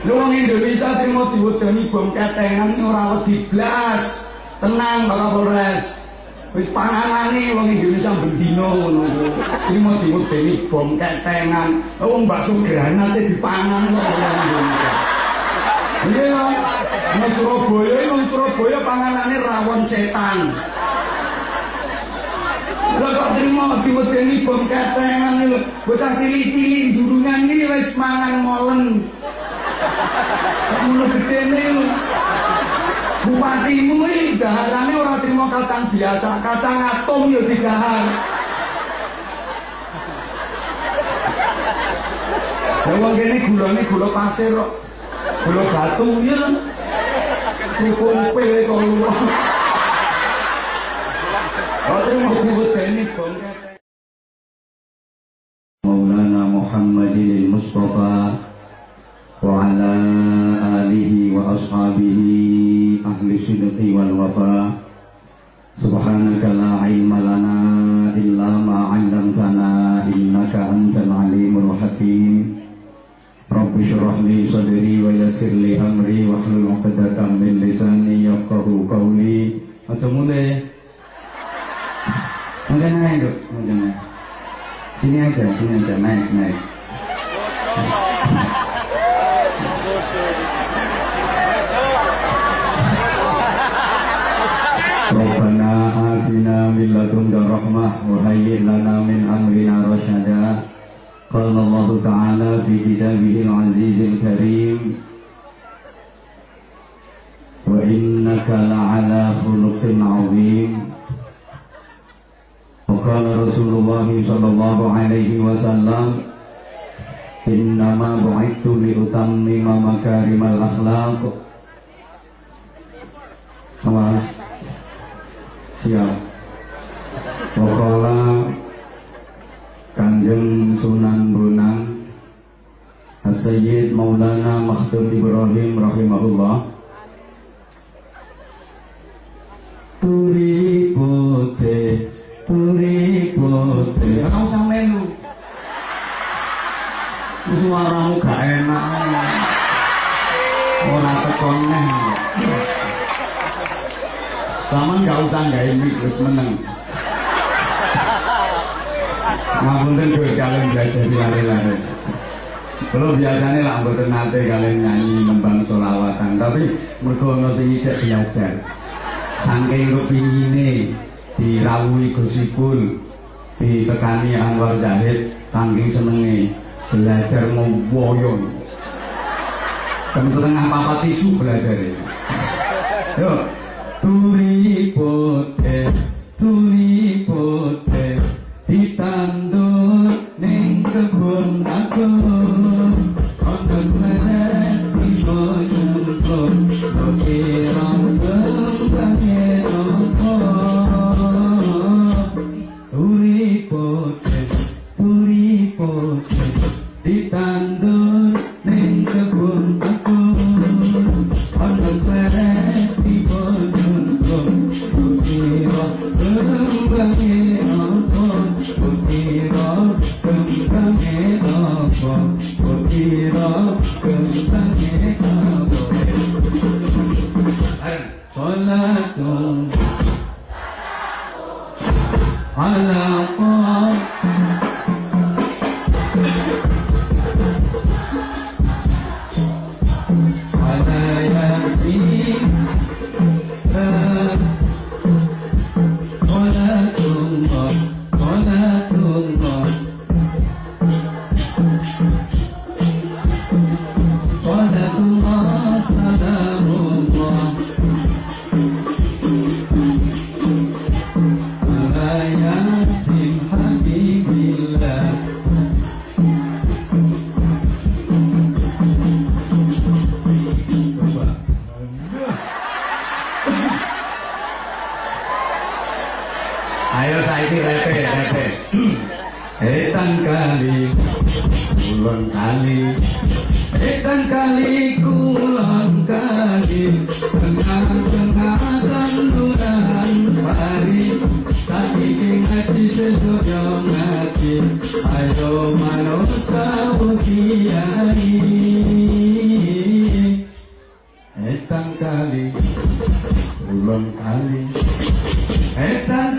Wong Indonesia trimo diwedani bom ketengan ora wedi blas. Tenang Pak Kapolres. Wis panganane wong Indonesia bendino ngono. Trimo diwedani bom ketengan. Wong bakso granate dipangan kok wong Indonesia. Iya, nang Surabaya, nang Surabaya panganane rawon setan. Lah kok terima diwedeni bom ketengan lho. Bocah cilik-cilik durungan iki wis mangan molen. Ngono gedene lho. Bupatimu iki daharane ora terima kacang biasa, kacang atom yo digahar. Ya wong kene gulane gula pasir kok. Gula batu ya. Kukumpe kok lu. مولانا محمد المصطفى وعلى آله وأصحابه أهل الصدق والوفاء سبحانك لا علم لنا إلا ما علمتنا إنك أنت العليم الحكيم رب اشرح لي صدري ويسر لي أمري واحلل عقدة من لساني يفقه قولي أتمنى Mungkin naik dok, mungkin naik. Sini aja, sini aja, naik, naik. min ladunka rahmah wa hayyi' lana min amrina rasyada. Qala Allah Ta'ala fi kitabihil Azizil Karim wa innaka la'ala khuluqin 'azim. Wa qala Rasulullah sallallahu alaihi wasallam Innama bu'ithu li utammima makarimal akhlaq. Siap. Wakala Kanjeng Sunan Bonang As-Sayyid Maulana Makhtum Ibrahim Rahimahullah. Turi putih Puri-puri Ora usah melu. Suaramu gak enak. Ora tekon neh Taman gak usah gak ini Terus meneng Ngapunten gue kalian belajar di lari-lari Kalau biasanya lah mboten nate kalian nyanyi nembang solawatan Tapi mereka ono sing ijek belajar Saking kepingine dirawuhi gosipul ditekani Anwar Zahid tangking senenge belajar ngowoyon jam setengah papat tisu belajar yuk turi pote turi pote Ayo saiki repe repe. Etan kali kulon kali Etan kali kulon kali Tengah-tengah sanduran pari Tadi ngaji sesuk ngaji Ayo manut kau kiai Etan kali Kulon kali Etan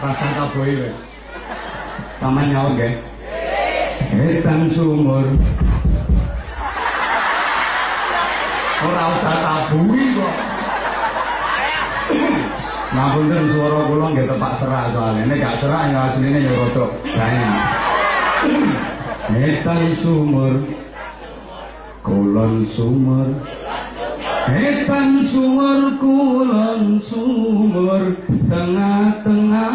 Rasa kaboi wis. Sama nyawa nggih. Etan sumur Ora usah tabui kok. Ngapunten suara kula nggih tepak serak soalnya. Nek gak serak ya asline ya rada banyak. Etan sumur kulon sumur Etan sumur kulon sumur tengah-tengah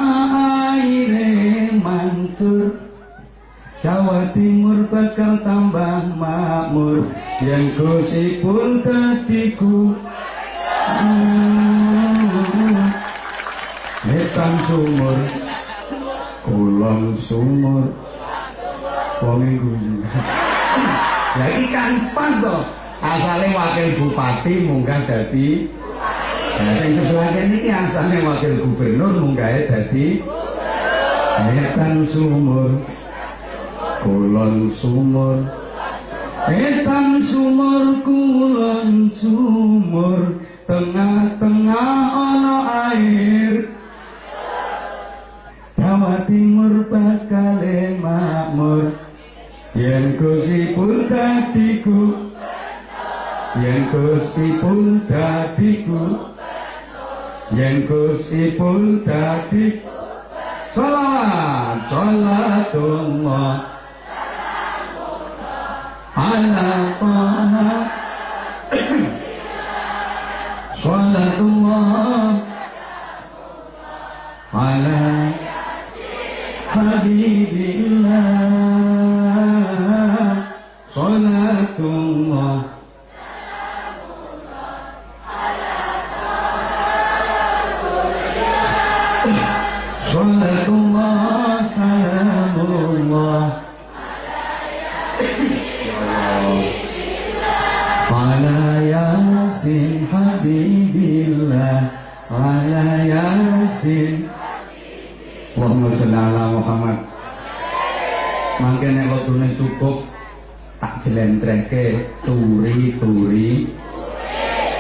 aire mantur Jawa Timur bakal tambah makmur yang gosipun dadiku Etan sumur kulon sumur. Pominggu Ya iki kan pas to. Asale wakil bupati munggah dadi Nah, sing sebelah kene iki asale wakil gubernur munggah dadi Etan sumur. Kulon sumur. Etan sumur kulon sumur. Tengah-tengah ana air. Jawa Timur bakal makmur. Yen kusipun dadiku Yen kusipun dadiku. Yen kusipun dadiku Salawat, salatullah Ala taha Salatullah Ala Habibillah tak jlentrehke turi-turi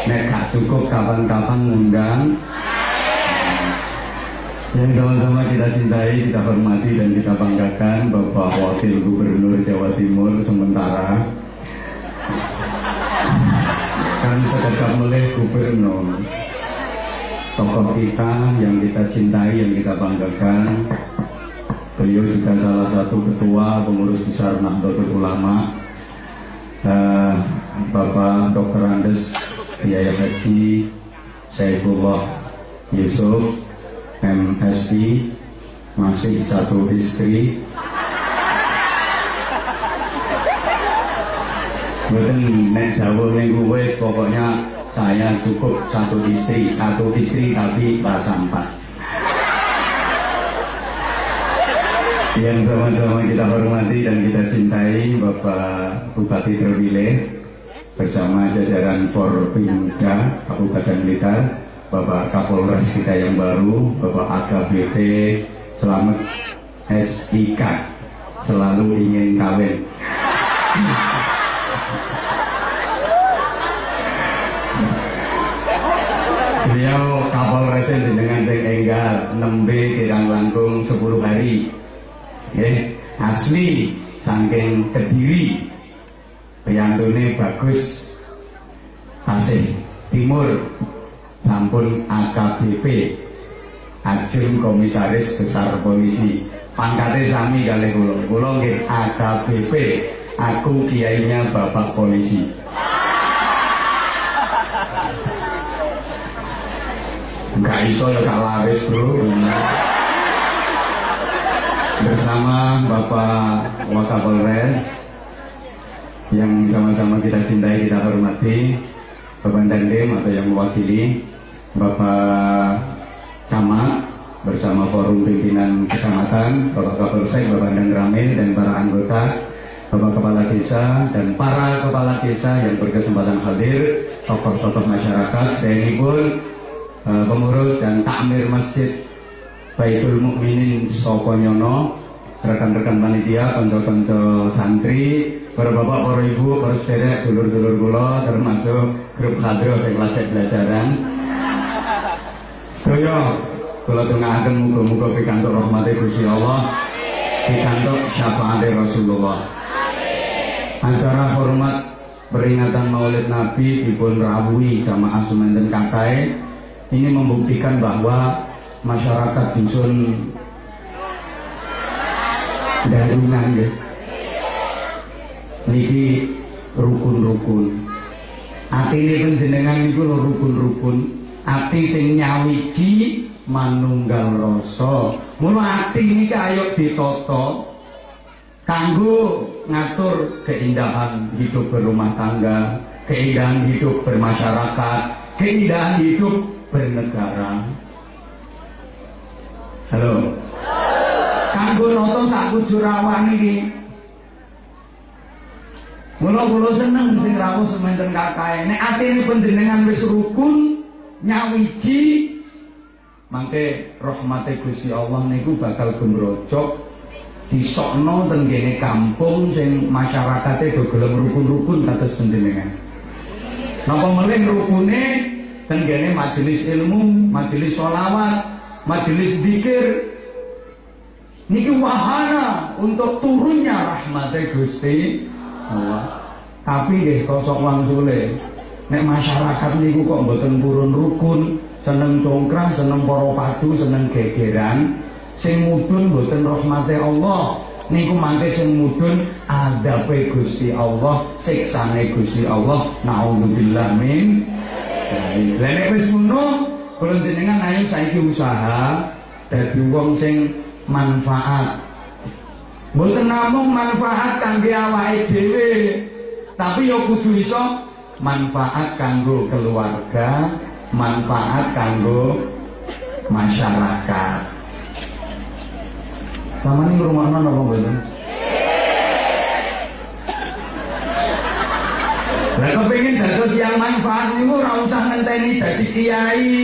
Nek gak cukup kapan-kapan ngundang. Yang sama-sama kita cintai, kita hormati dan kita banggakan Bapak Wakil Gubernur Jawa Timur sementara. Kan sedekap meleh gubernur. Tokoh kita yang kita cintai, yang kita banggakan. Beliau juga salah satu ketua pengurus besar Nahdlatul Ulama Eh, Bapak Dokter Andes Biaya Haji Saifullah Yusuf MSI masih satu istri Betul, nek dawuh minggu pokoknya saya cukup satu istri, satu istri tapi bahasa empat. Yang sama-sama kita hormati dan kita cintai Bapak Bupati terpilih bersama jajaran Forpinda Kabupaten Blitar, Bapak Kapolres kita yang baru, Bapak AKBP Selamat SIK selalu ingin kawin. Beliau Kapolres dengan sing enggal nembe kirang langkung 10 hari. Nggih, asli saking Kediri. Piyantune bagus. Asih Timur sampun AKBP Ajeng Komisaris Besar Polisi. Pangkate sami kali kula. Kula nggih AKBP. Aku kiainya Bapak Polisi. Enggak iso ya Kak Laris bro Bersama Bapak Wakapolres Yang sama-sama kita cintai, kita hormati Bapak Dandem atau yang mewakili Bapak Camat Bersama forum pimpinan kecamatan Bapak Kapolsek, Bapak Dan Ramil Dan para anggota Bapak Kepala Desa dan para Kepala Desa yang berkesempatan hadir Tokoh-tokoh masyarakat Saya pun uh, pengurus dan takmir masjid Baitul Mukminin Soko Nyono rekan-rekan panitia, konco-konco santri, para bapak, para ibu, para sederek, dulur-dulur kula termasuk grup hadro sing lagi belajaran. Sedaya kula tunggaken muga-muga pikantuk rahmati Gusti Allah, pikantuk syafaat Rasulullah. Acara hormat peringatan Maulid Nabi dipun rawuhi jamaah Sumenten Kakai ini membuktikan bahwa masyarakat dusun darungan ya niki rukun-rukun. Ati ini penjenengan niku lho rukun-rukun. Ati sing nyawiji manunggal rasa. Mula ati ini ayo ditata kanggo ngatur keindahan hidup berumah tangga keindahan hidup bermasyarakat keindahan hidup bernegara. Halo. Kanggo noto sak kujurawan iki. Mula kula seneng sing rawuh sementen kakae. Nek atine panjenengan wis rukun nyawiji mangke rahmate Gusti Allah niku bakal gemrojok disokno teng kene kampung sing masyarakate do rukun-rukun kados panjenengan. Napa meneh rukune tenggene majelis ilmu, majelis sholawat, majelis zikir. Niki wahana untuk turunnya rahmat Gusti Allah. Tapi nggih kosok wangsule. Nek masyarakat niku kok mboten purun rukun, seneng congkrang, seneng para padu, seneng gegeran, sing mudun mboten rahmate Allah. Niku mangke sing mudun adabe Gusti Allah, siksane Gusti Allah. Nauzubillah min Lah nek wis ngono, kula jenengan ayo saiki usaha dadi wong sing manfaat. Mboten namung manfaat kangge awake dhewe, tapi yo kudu iso manfaat kanggo keluarga, manfaat kanggo masyarakat. Sama ini rumah napa mboten? Lah kepengin dados yang manfaat niku ora usah ngenteni dadi kiai.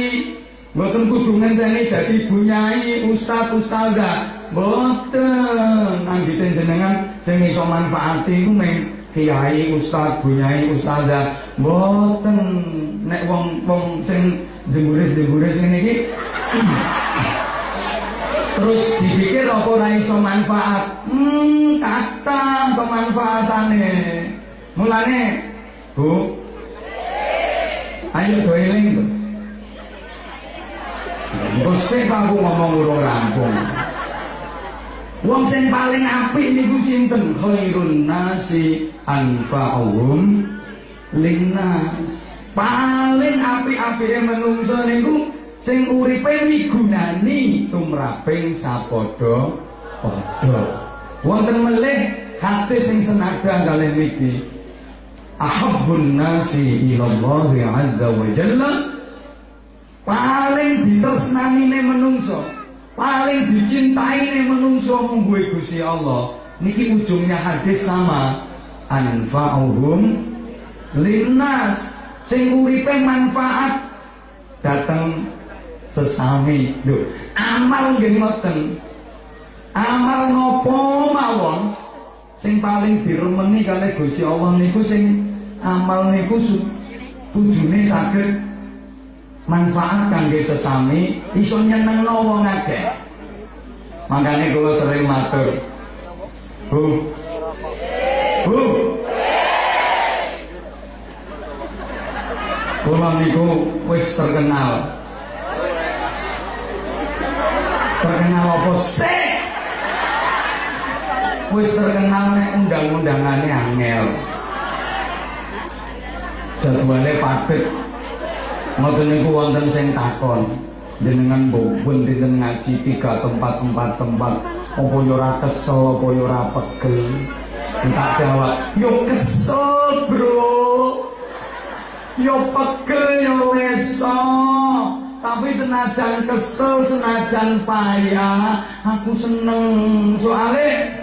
Mboten kudu ngenteni dadi bunyai, ustaz, ustazah. Mboten. Anggite jenengan sing iso manfaati iku meng kiai, ustaz, bunyai, ustazah. Mboten. Nek wong-wong sing jemburis-jemburis ngene iki terus dipikir apa ora iso manfaat. Hmm, kata kemanfaatane. Mulane Bu. Ayo do eling to. Sing aku ngomong urung rampung. Wong sing paling apik niku sinten? Khairun nasi anfa'uhum linnas. Paling apik-apike menungso niku sing uripe migunani tumraping sapadha-padha. Wonten melih hati sing senada kalih niki. Ahabbun nasi ilallah azza wa jalla. Paling ditresnani menungso paling dicintai menungso mung Gusti Allah. Niki ujungnya hadis sama. Anfa'uhum linnas. Sing uripe manfaat datang sesami lho amal nggih ngoten. Amal nopo mawon? Sing paling diremeni kalih Gusti Allah niku sing amal niku tujune saged manfaat kangge sesami iso nyenengno wong akeh. Makane kula sering matur. Bu. Bu. Kula niku wis terkenal. Terkenal apa sih? Wis terkenal nek undang-undangane angel. Jadwale padet. Ngoten niku wonten sing takon. Jenengan mbon dinten ngaji tiga tempat tempat tempat apa yo ora kesel apa yo ora pegel. Tak jawab, yo kesel, Bro. Yo pegel yo leso. Tapi senajan kesel, senajan payah, aku seneng. Soalnya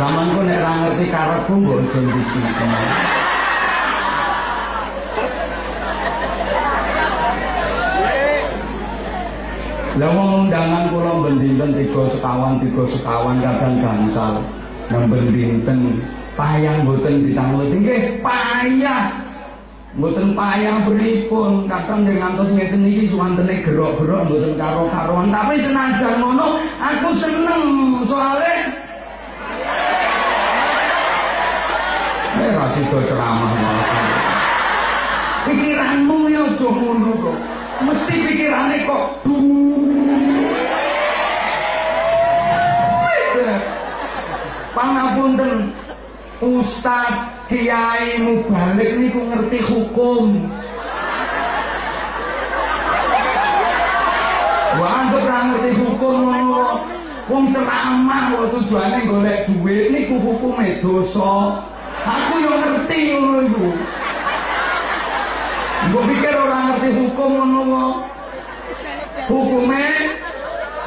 Samanku nek ora ngerti karepku mbok aja disiki. Lah wong undangan kula bendinten tiga sekawan tiga sekawan kadang gansal. Nang bendinten payah mboten ditanglet nggih payah. Mboten payah pripun kadang ning ngantos ngeten iki suwantene gerok-gerok mboten karo-karoan tapi senajan ngono aku seneng soalnya Eh rasido ceramah. Pikiranmu ya aja ngono kok. Mesti pikirane kok Pangapunten Ustaz Kiai Mubalik niku ngerti hukum. Wah, anggap ngerti hukum ngono. Wong ceramah kok tujuane golek duit niku hukume dosa. Aku yang ngerti ngono iku. Mbok pikir ora ngerti hukum ngono Hukume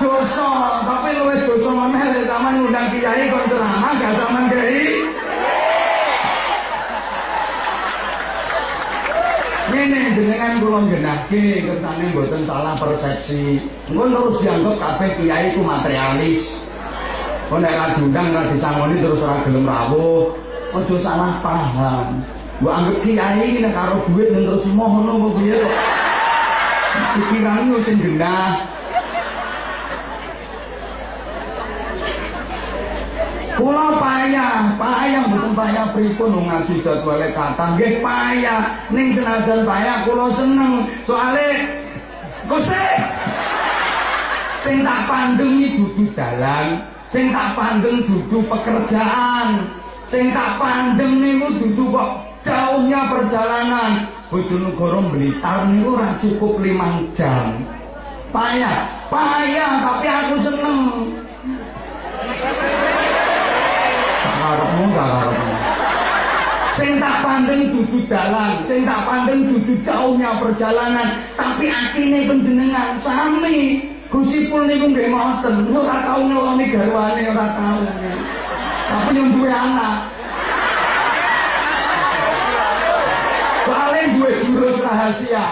dosa, tapi luwih dosa meneh lek sampean ngundang kiai kok ceramah gak sampean kiai. Ini jenengan kula genahke kersane mboten salah persepsi. Engko terus dianggap kabeh kiai ku materialis. Kok nek ra diundang ra disangoni terus ora gelem rawuh. Ojo salah paham. Gua anggap kiai ini karo duit dan terus mohon ngono piye kok. Pikiranmu sing genah. Kula payah, payah mboten payah pripun wong ngaji jadwale kathah nggih payah. Ning senajan payah kula seneng. Soale Gusti sing tak pandeng iki dudu dalan, sing tak pandeng dudu pekerjaan. Sing tak pandeng niku dudu kok jauhnya perjalanan. Bojonegoro Blitar niku ora cukup 5 jam. Payah, payah tapi aku seneng. Karepmu gak karepmu. Sing tak pandeng dudu dalan, sing tak pandeng dudu jauhnya perjalanan, tapi atine panjenengan sami. Gusipun niku nggih ngoten, ora tau ngeloni garwane, ora tau. Tapi yang duwe anak. Soalnya duwe jurus rahasia.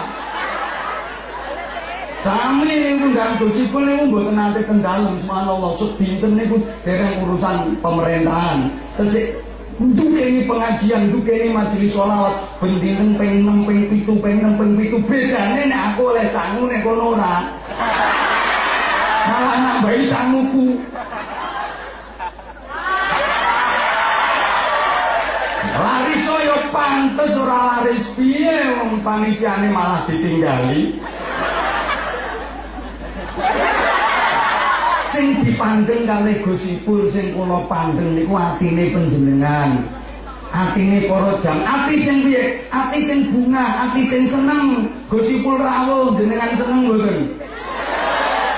Kami niku ndang gosipun niku mboten nate teng dalem subhanallah sedinten niku dereng urusan pemerintahan. Terus untuk ini pengajian, untuk ini majelis sholawat, bendinten peng 6, peng 7, peng 6, peng 7 bedane nek aku oleh sangu nek kono ora. Malah nambahi sanguku. Laris yo pantes ora laris piye wong panitiane malah ditinggali. Sing dipandeng kalih Gusipul sing kula pandeng niku atine panjenengan. Atine para jam, ati sing piye? Ati sing bunga, ati sing seneng. Gusipul rawuh jenengan seneng mboten?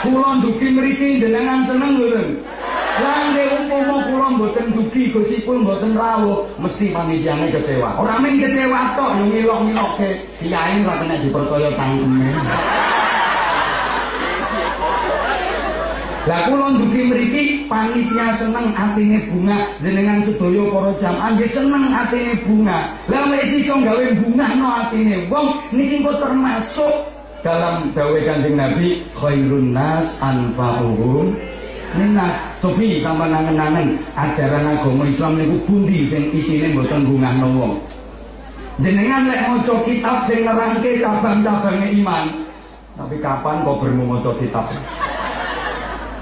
Kula nduki mriki jenengan seneng mboten? Lah nek umpama kula mboten dugi gosipun mboten rawuh, mesti panitiane kecewa. Ora mung kecewa tok yo ngilok-ngilokke. Kiai ora kena dipercaya cangkeme. Lah kula dugi mriki panitia seneng atine bunga jenengan sedaya para jamaah nggih seneng atine bunga. Lah wis iso gawe bunga no atine wong niki kok termasuk dalam dawe kanjeng Nabi khairun nas anfa'uhum Nah, tapi sampai nangen-nangen ajaran agama Islam niku bundi sing isine mboten gungahno wong. Jenengan lek maca kitab sing nerangke cabang-cabange iman. Tapi kapan kok bermu maca kitab?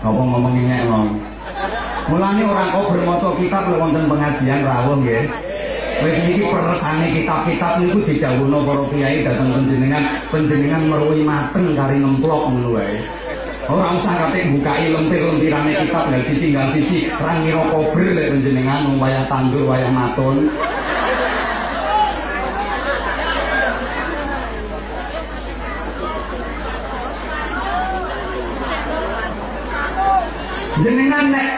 Apa ngomong ngene ngomong. Mulane ora kok bermaca kitab lek wonten pengajian rawuh nggih. Wis iki peresane kitab-kitab niku didhawuhna para kiai dhateng panjenengan, panjenengan meruhi mateng kari nemplok ngono wae. Ora usah kate bukai lentir-lentirane kitab lha tinggal sisi ra ngira kober lek panjenengan wayah tandur wayah matun. Jenengan nek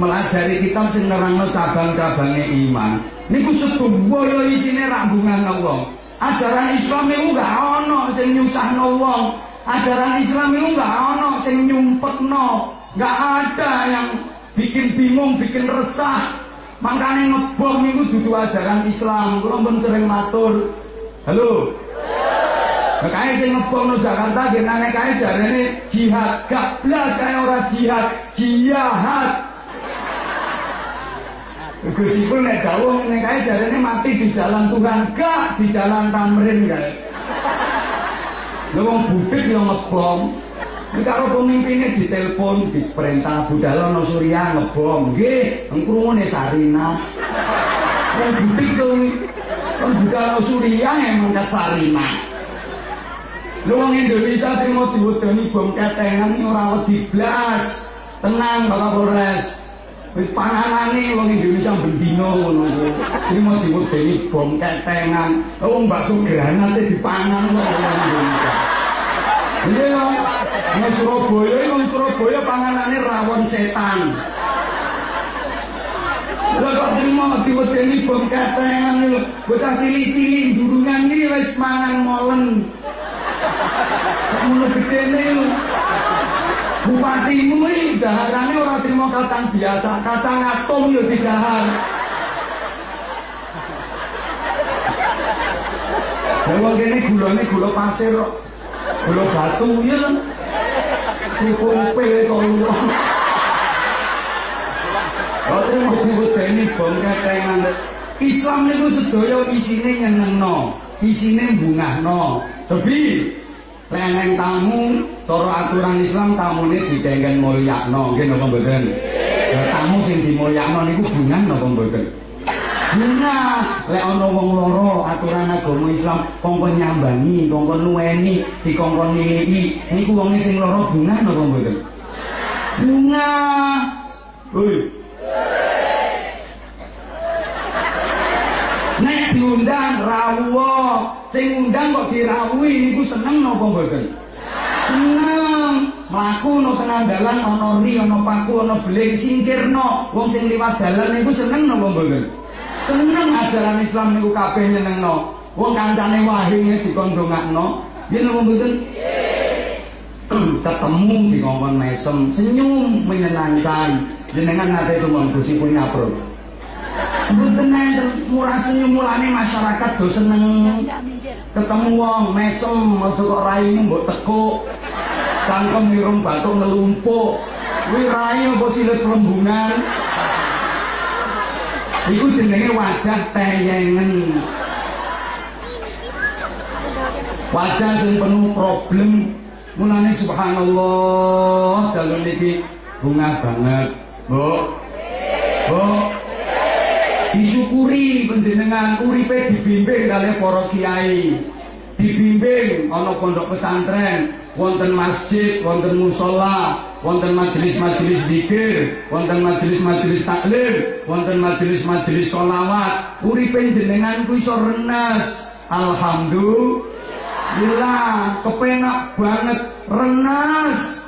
melajari kitab sing nerangno cabang-cabange iman, niku sedaya isine ra bungane wong. Ajaran Islam niku gak ana sing nyusahno wong. Ajaran Islam itu nggak ono sing nyumpetno. Nggak ada yang bikin bingung bikin resah. Makanya ngebom itu dudu ajaran Islam. Kurang pun sering matur. Halo? Makanya saya ngebom no Jakarta gimana kayak jarene jihad. Gak belas kayak orang jihad jihad. Gusipun nek dawuh nek kae mati di jalan Tuhan gak di jalan Tamrin kae. Wong budik yo ngebom. Nek karo pemimpinnya ditelepon, diperintah Budalono Surya ngebom. Nggih, ngkrungune Sarina. Wong budik to Wong Budalono Surya emang kat Sarina. Wong Indonesia trimo diwedoni bom ketengan ora wedi blas. Tenang Bapak Polres. Wis panganane wong Indonesia bendino ngono kuwi. Iki mau diwedeni bom ketengan. Wong bakso granate dipangan wong Indonesia. Iya, nang Surabaya, nang Surabaya panganane rawon setan. Lah kok terima diwedeni bom ketengan lho. Bocah cilik-cilik durungan iki wis mangan molen. Ngono gedene lho. Bupatimu iki daharane ora terima kacang biasa, kacang atom yo didahar. Lah wong kene gulane gula pasir kok. Gula batu ya kan. Kukupe kok ngono. Oke mau dibuteni bom ketengan. Islam niku sedaya isine nyenengno, isine bungahno. Tapi leneng tamu, cara aturan Islam tamune didengken mulyakno, nggih napa mboten? tamu sing dimulyakno niku bungah napa mboten? Nah, lek ana wong loro aturan agama Islam kongkon nyambangi, kongkon nuweni, dikongkon niliki, niku wong sing loro bungah napa mboten? Bungah. Hoi. Nek diundang rawuh, sing undang kok dirawuhi niku seneng napa mboten? Seneng. Mlaku no tengah dalan ana ri, ana paku, ana beling singkirno. Wong sing liwat dalan niku seneng napa mboten? seneng ajaran Islam niku kabeh nyenengno. Wong kancane wahine dikon dongakno, yen wong mboten ketemu di ngomong mesem, senyum menyenangkan. Jenengan nate tumon Gusti pun ngapro. Enten murah senyum mulane masyarakat do seneng ketemu wong mesem aja kok raimu mbok tekuk. Cangkem irung batuk ngelumpuk. Kuwi rai apa silet pelembungan? Iku jenenge wajah teyengen. Wajah sing penuh problem. Mulane subhanallah dalu niki bunga banget. Bu. Bu. Disyukuri panjenengan uripe dibimbing kali para kiai. Dibimbing ana pondok pesantren, wonten masjid, wonten musala, wonten majelis-majelis zikir, wonten majelis-majelis taklim, wonten majelis-majelis sholawat. Uripe jenengan ku iso renas. Alhamdulillah, kepenak banget renas.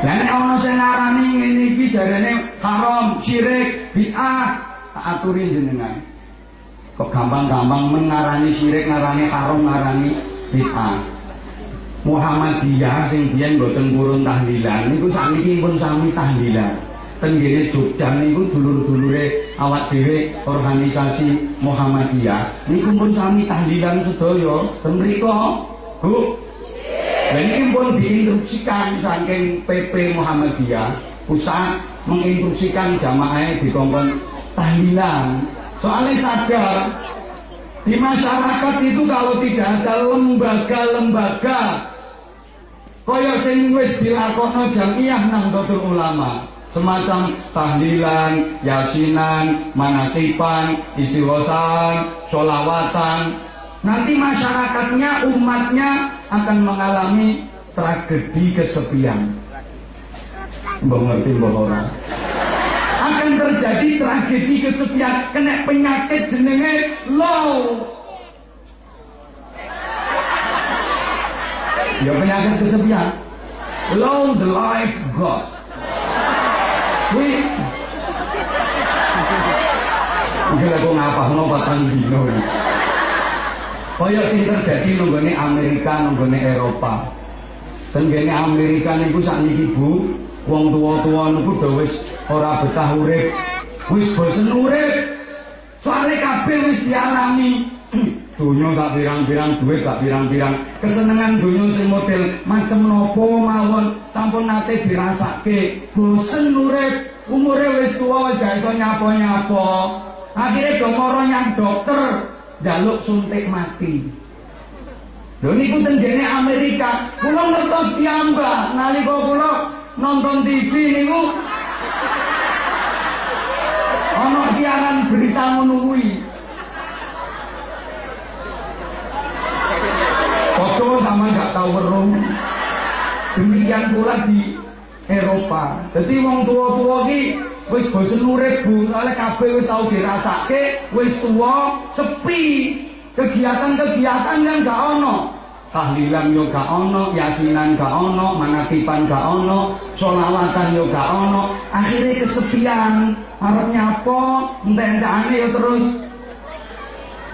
Lah nek ana sing ngarani ngene iki jarene haram, syirik, bid'ah, tak aturi jenengan. Kok gampang-gampang mengarani syirik, ngarani haram, ngarani bid'ah. Muhammadiyah sing biyen boten purun tahlilan niku sakniki pun sami tahlilan. Tenggene Jogja niku dulur-dulure awak dhewe organisasi Muhammadiyah niku pun sami tahlilan sedaya. Ten mriku, Bu. Dan ini pun diinstruksikan saking PP Muhammadiyah pusat menginstruksikan jamaah di kongkong tahlilan. Soalnya sadar di masyarakat itu kalau tidak ada lembaga-lembaga kaya sing wis dilakokno jamiah Nahdlatul Ulama, semacam tahlilan, yasinan, manakipan, istighosan, sholawatan. Nanti masyarakatnya, umatnya akan mengalami tragedi kesepian. Mbak ngerti mbak orang? akan terjadi tragedi kesepian kena penyakit jenenge low ya penyakit kesepian low the life God wih Mungkin aku ngapa no patang dino Kaya sing terjadi nunggone Amerika nunggone Eropa. Tenggene Amerika niku sakniki Bu, wong tua-tua niku wis ora betah urip. Wis bosen urip. Soalnya kabeh wis dialami dunia tak pirang-pirang duit tak pirang-pirang. Kesenangan dunia sing model macam nopo mawon sampun nate dirasake bosen urip. Umure wis tua wis gak iso nyapa-nyapa akhirnya domoro yang dokter jaluk suntik mati Lho niku tenggene Amerika, kula ngertos piyambak nalika kula nonton TV niku Ono siaran berita menungui. Foto sama nggak tahu merung. Demikian pula di Eropa. Jadi wong tua-tua ki wis bosen urip Bu, oleh kabeh wis tau dirasake, wis tua, sepi. Kegiatan-kegiatan kan gak ono tahlilan yo gak ono, yasinan gak ono, manakipan gak ono, solawatan yo gak ono, akhirnya kesepian, harap nyapo, entah-entahane yo terus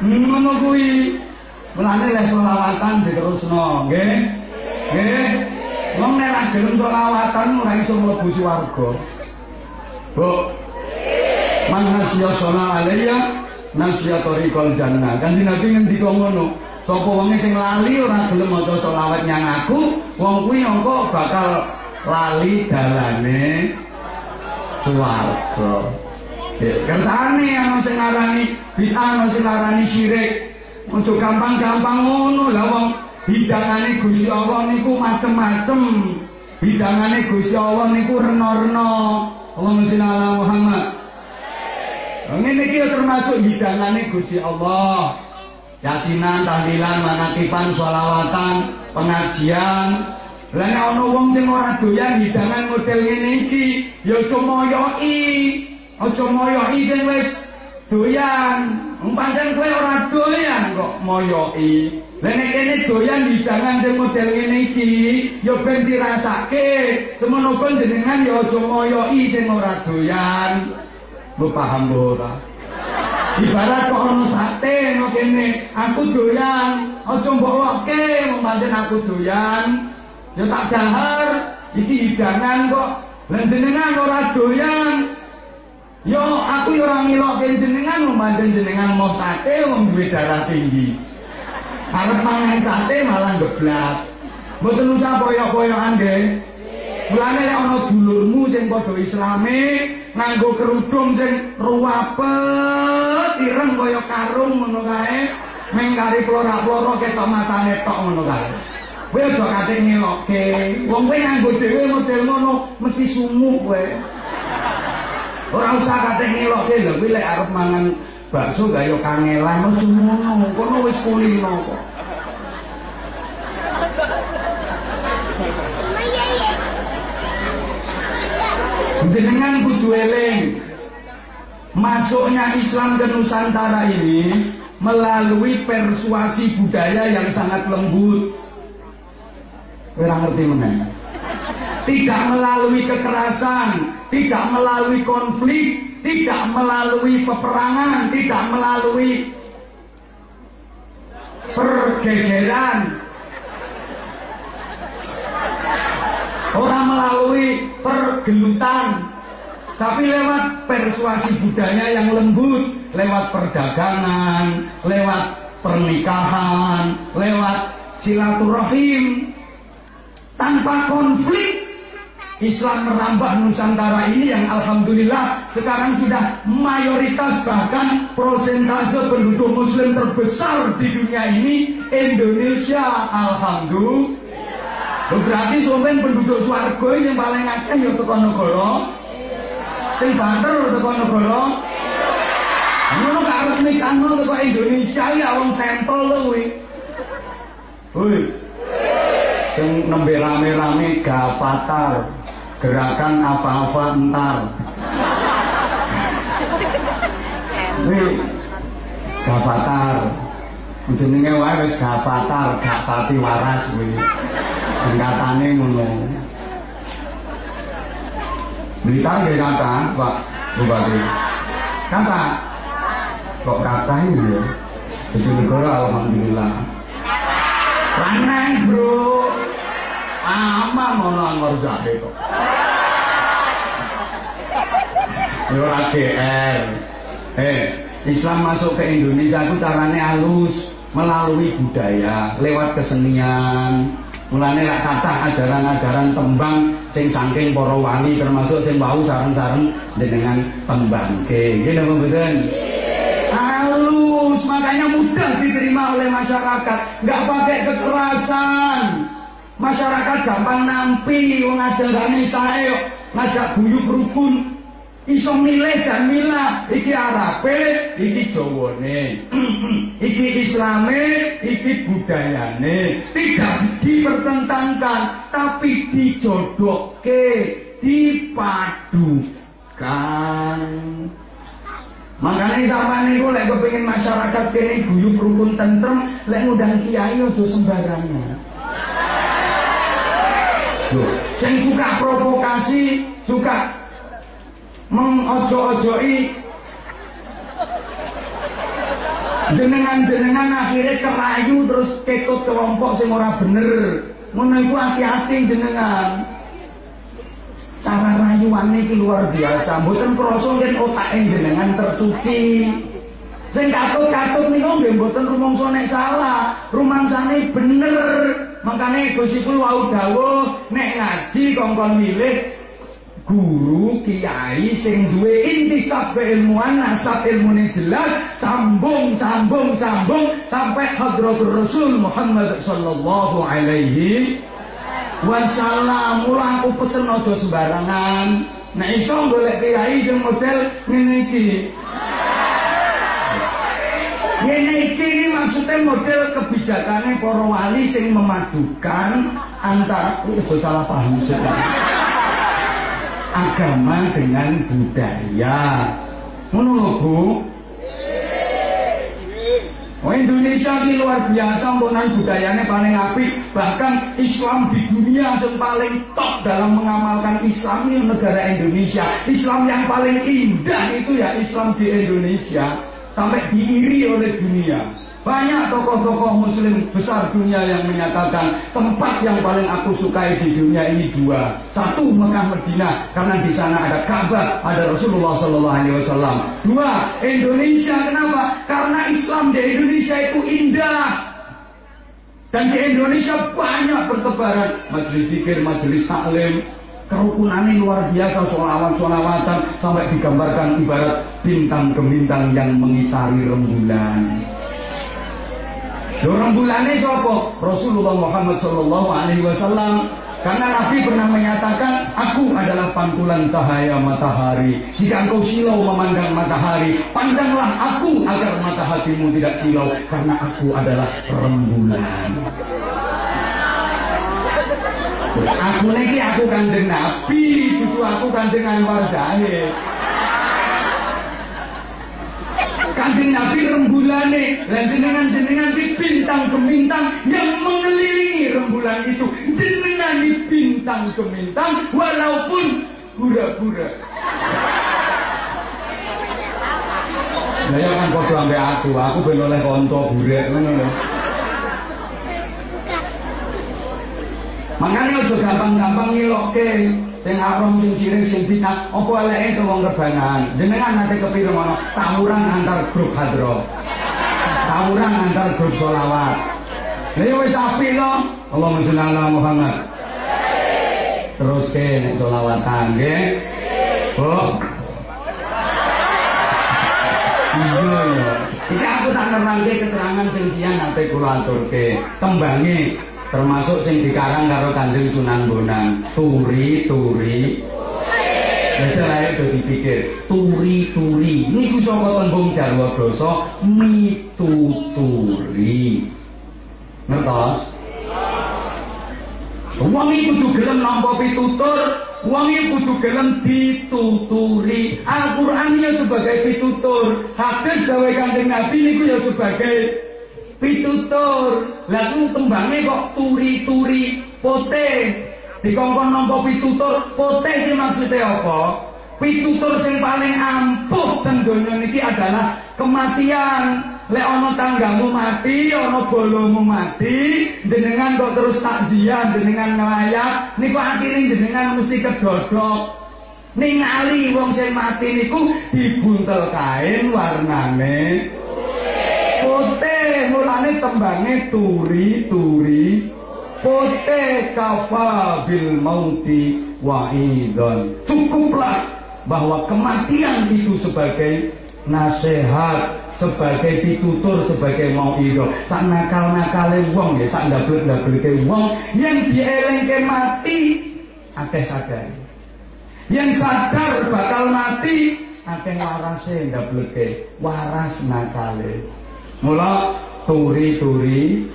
menungguin, mulane lek solawatan diterusno, nggih. Nggih. Wong nek ra gelem solawatan ora iso mlebu swarga. Bu. Man hasya sholat alaiya nasya tariqal jannah. Kan Nabi ngendika ngono. Sapa wong sing lali ora gelem maca selawat nyang aku, wong kuwi engko bakal lali dalane swarga. Kersane ana sing ngarani bid'ah, ana sing ngarani syirik. Ojo gampang-gampang ngono lah wong hidangane Gusti Allah niku macem-macem. Hidangane Gusti Allah niku rena-rena. Allahumma sholli ala Muhammad. Ngene iki termasuk hidangane Gusti Allah. yasinan, tahlilan, manakipan, sholawatan, pengajian. Lah nek ana wong sing ora doyan hidangan model ngene iki, ya aja moyoki. Aja moyoki sing wis doyan. Pancen kowe ora doyan kok moyoki. Nek kene doyan hidangan sing model ngene iki, ya ben dirasake. Semono kon jenengan ya aja moyoki sing ora doyan. Lu paham ora? Ibarat kok ono sate no kene, aku doyan, aja mbok woke pancen aku doyan. Ya tak dahar, iki hidangan kok. Lah jenengan ora doyan. Yo aku yo ora ngelokke jenengan pancen jenengan mau sate wong duwe darah tinggi. Arep mangan sate malah geblak. Mboten usah koyo-koyoan nggih. Mulane lek ana dulurmu sing padha islame nganggo kerudung sing ruwapet ireng kaya karung ngono kae meng kari plora-plora ketok matane tok ngono kae. Kowe aja kate ngelokke. Wong kowe nganggo dhewe model ngono mesti sumuh kowe. Ora usah kate ngelokke lho kowe lek arep mangan bakso gak yo kangelan ojo ngono. Kono wis kulino kok. Jenengan kudu eling. Masuknya Islam ke Nusantara ini melalui persuasi budaya yang sangat lembut. Ora ngerti meneh. Tidak melalui kekerasan, tidak melalui konflik, tidak melalui peperangan, tidak melalui pergegeran. Orang melalui pergelutan, tapi lewat persuasi budaya yang lembut, lewat perdagangan, lewat pernikahan, lewat silaturahim, tanpa konflik Islam merambah Nusantara ini yang Alhamdulillah sekarang sudah mayoritas bahkan prosentase penduduk muslim terbesar di dunia ini Indonesia. Alhamdulillah. Berarti sampai penduduk swarga yang paling akeh ya teko negara sing banter teko negara ngono gak harus misano teko Indonesia ya wong sampel lho kuwi. Woi yang nembe rame-rame gafatar gerakan apa-apa entar ini gafatar jenenge wae wis gafatar gak pati waras kuwi singkatane ngono. Berita nggih kata Pak Bupati. Kata kok kata ini ya? Negara Alhamdulillah. Lanang bro Ama mono angor jahe kok. Yo GR. Eh, Islam masuk ke Indonesia itu caranya halus melalui budaya, lewat kesenian. Mulane lak kata ajaran-ajaran tembang sing saking para wali termasuk sing bau sareng-sareng dengan tembang. Oke, nggih napa mboten? Halus, makanya mudah diterima oleh masyarakat, nggak pakai kekerasan. Masyarakat gampang nampi wong ajarane sae ngajak guyub rukun iso milih dan milah iki Arabe, iki Jawane, iki Islame, iki budayane. Tidak dipertentangkan, tapi dijodohke, dipadukan. Makanya sama niku lek kepengin masyarakat kene guyub rukun tentrem, lek ngundang kiai aja sembarangan. Yang suka provokasi, suka mengojo-ojoi jenengan-jenengan akhirnya kerayu terus ketut kelompok sing ora bener. Ngono iku hati-hati jenengan. Cara rayuane iki luar biasa. Mboten krasa yen otake jenengan tercuci. Sing katut-katut niku nggih mboten rumangsa nek salah, rumangsane bener. Makane Gusti kula wau dawuh nek ngaji kongkon milih guru kiai sing duwe intisab keilmuan nasab ilmune jelas sambung sambung sambung sampai hadratur Rasul Muhammad sallallahu alaihi wasallam. Mula aku pesen aja sembarangan. Nek iso golek kiai sing model ngene iki. Ngene maksudnya model kebijakannya para wali sing memadukan antara itu salah paham agama dengan budaya. Bu. Oh Indonesia ini luar biasa mbonan budayanya paling apik. Bahkan Islam di dunia yang paling top dalam mengamalkan Islam ini negara Indonesia. Islam yang paling indah itu ya Islam di Indonesia. Sampai diiri oleh dunia banyak tokoh-tokoh muslim besar dunia yang menyatakan tempat yang paling aku sukai di dunia ini dua. Satu Mekah Medina karena di sana ada Ka'bah, ada Rasulullah Wasallam. Dua Indonesia kenapa? Karena Islam di Indonesia itu indah. Dan di Indonesia banyak bertebaran majelis zikir, majelis taklim, kerukunan ini luar biasa solawat-solawatan sampai digambarkan ibarat bintang kebintang yang mengitari rembulan. Dorong bulannya sopo Rasulullah Muhammad Sallallahu Alaihi Wasallam. Karena Nabi pernah menyatakan Aku adalah pantulan cahaya matahari. Jika engkau silau memandang matahari Pandanglah aku agar mata hatimu tidak silau Karena aku adalah rembulan. Aku lagi aku kandeng Nabi Itu aku kandeng Anwar Zahid Kanjeng Nabi rembulane, dan jenengan-jenengan di bintang gemintang yang mengelilingi rembulan itu. Jenengan di bintang gemintang walaupun pura-pura. Lah ya kan padha ambek aku, aku ben oleh kanca burek ngono lho. Makanya aja gampang-gampang ngilokke sing haram sing cilik sing bidat apa eleke to wong rebanan. Jenengan nate kepiro ngono tawuran antar grup hadro. Tawuran antar grup solawat. Lha wis apik to. Allahumma sholli ala Muhammad. Terus ke nek solawatan nggih. Oh, Iya ya. Iki aku tak nerangke keterangan sing siang nate kula aturke. Tembange termasuk sing dikarang karo Kanjeng Sunan Bonang. Turi turi. Wis ae do dipikir, turi turi. Niku saka tembung Jawa basa mituturi. Ngertos? Wong iki kudu gelem nampa pitutur, wong iki kudu gelem dituturi. Al-Qur'an ya sebagai pitutur, hadis gawe Kanjeng Nabi niku ya sebagai pitutur. Lah ku kok turi-turi pote. Dikongkon nampa pitutur, pote iki maksudnya apa? Pitutur sing paling ampuh teng donya niki adalah kematian. Lek ana tanggamu mati, ana bolomu mati, jenengan kok terus takziah, jenengan ngelayak, niku akhirnya jenengan mesti kedodok. Ningali wong sing mati niku dibuntel kain warnane putih, mulane tembange turi-turi putih kafa bil mauti wa'idon. Cukuplah bahwa kematian itu sebagai nasihat sebagai pitutur sebagai mau ido sak nakal nakale wong ya sak ndablek ndableke wong. Yang dielengke mati akeh sadar. Yang sadar bakal mati akeh warase ndableke waras nakale. Mula turi-turi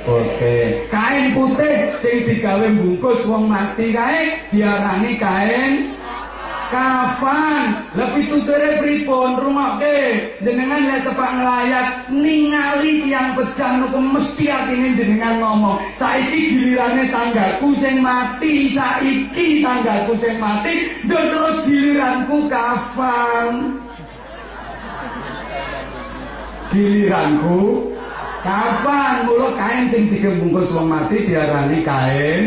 Oke, kain putih sing digawe bungkus wong mati kae diarani kain kafan. Lebih tutere pripun? Rumokke jenengan lek tepak ngelayat ningali tiang pecah niku mesti atine jenengan ngomong saiki gilirane tanggaku sing mati saiki tanggaku sing mati do terus giliranku kafan. Giliranku kafan mulo kain sing digembungkus wong mati diarani kain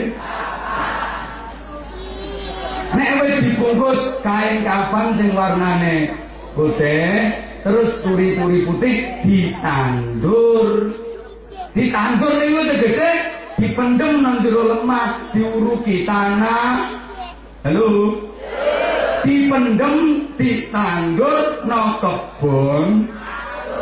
Nek wis dibungkus kain kafan sing warnane putih, terus turi-turi putih ditandur. Ditandur niku tegese dipendem nang jero lemah, diuruki tanah. Halo. Dipendem, ditandur nang kebon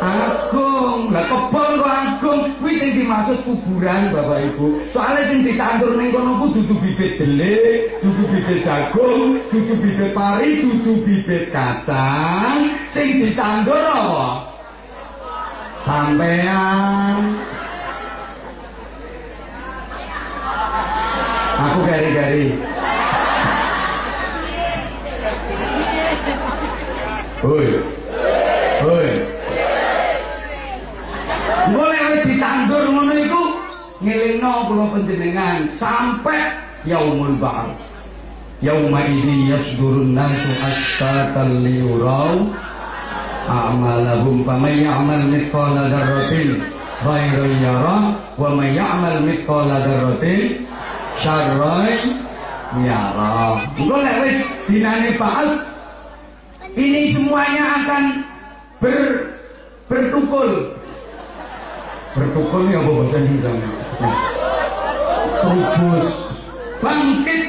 agung. Lah kebon kok agung, kuwi sing dimaksud kuburan Bapak Ibu. Soale sing ditandur ning kono ku dudu bibit delik, dudu bibit jagung, dudu bibit pari, dudu bibit kacang. Sing ditandur apa? Sampean. Aku gari-gari. Hoi. Ditandur ngono iku ngelingno kula panjenengan sampai yaumul ba'ats. Yauma idzi yasdurun nasu ashtatan liyurau a'malahum faman ya'mal mithqala dzarratin khairan yara wa man ya'mal mithqala dzarratin syarran yara. Engko lek wis dinane ba'ats ini semuanya akan ber bertukul bertukul ya apa bahasa Indonesia Trubus. Bangkit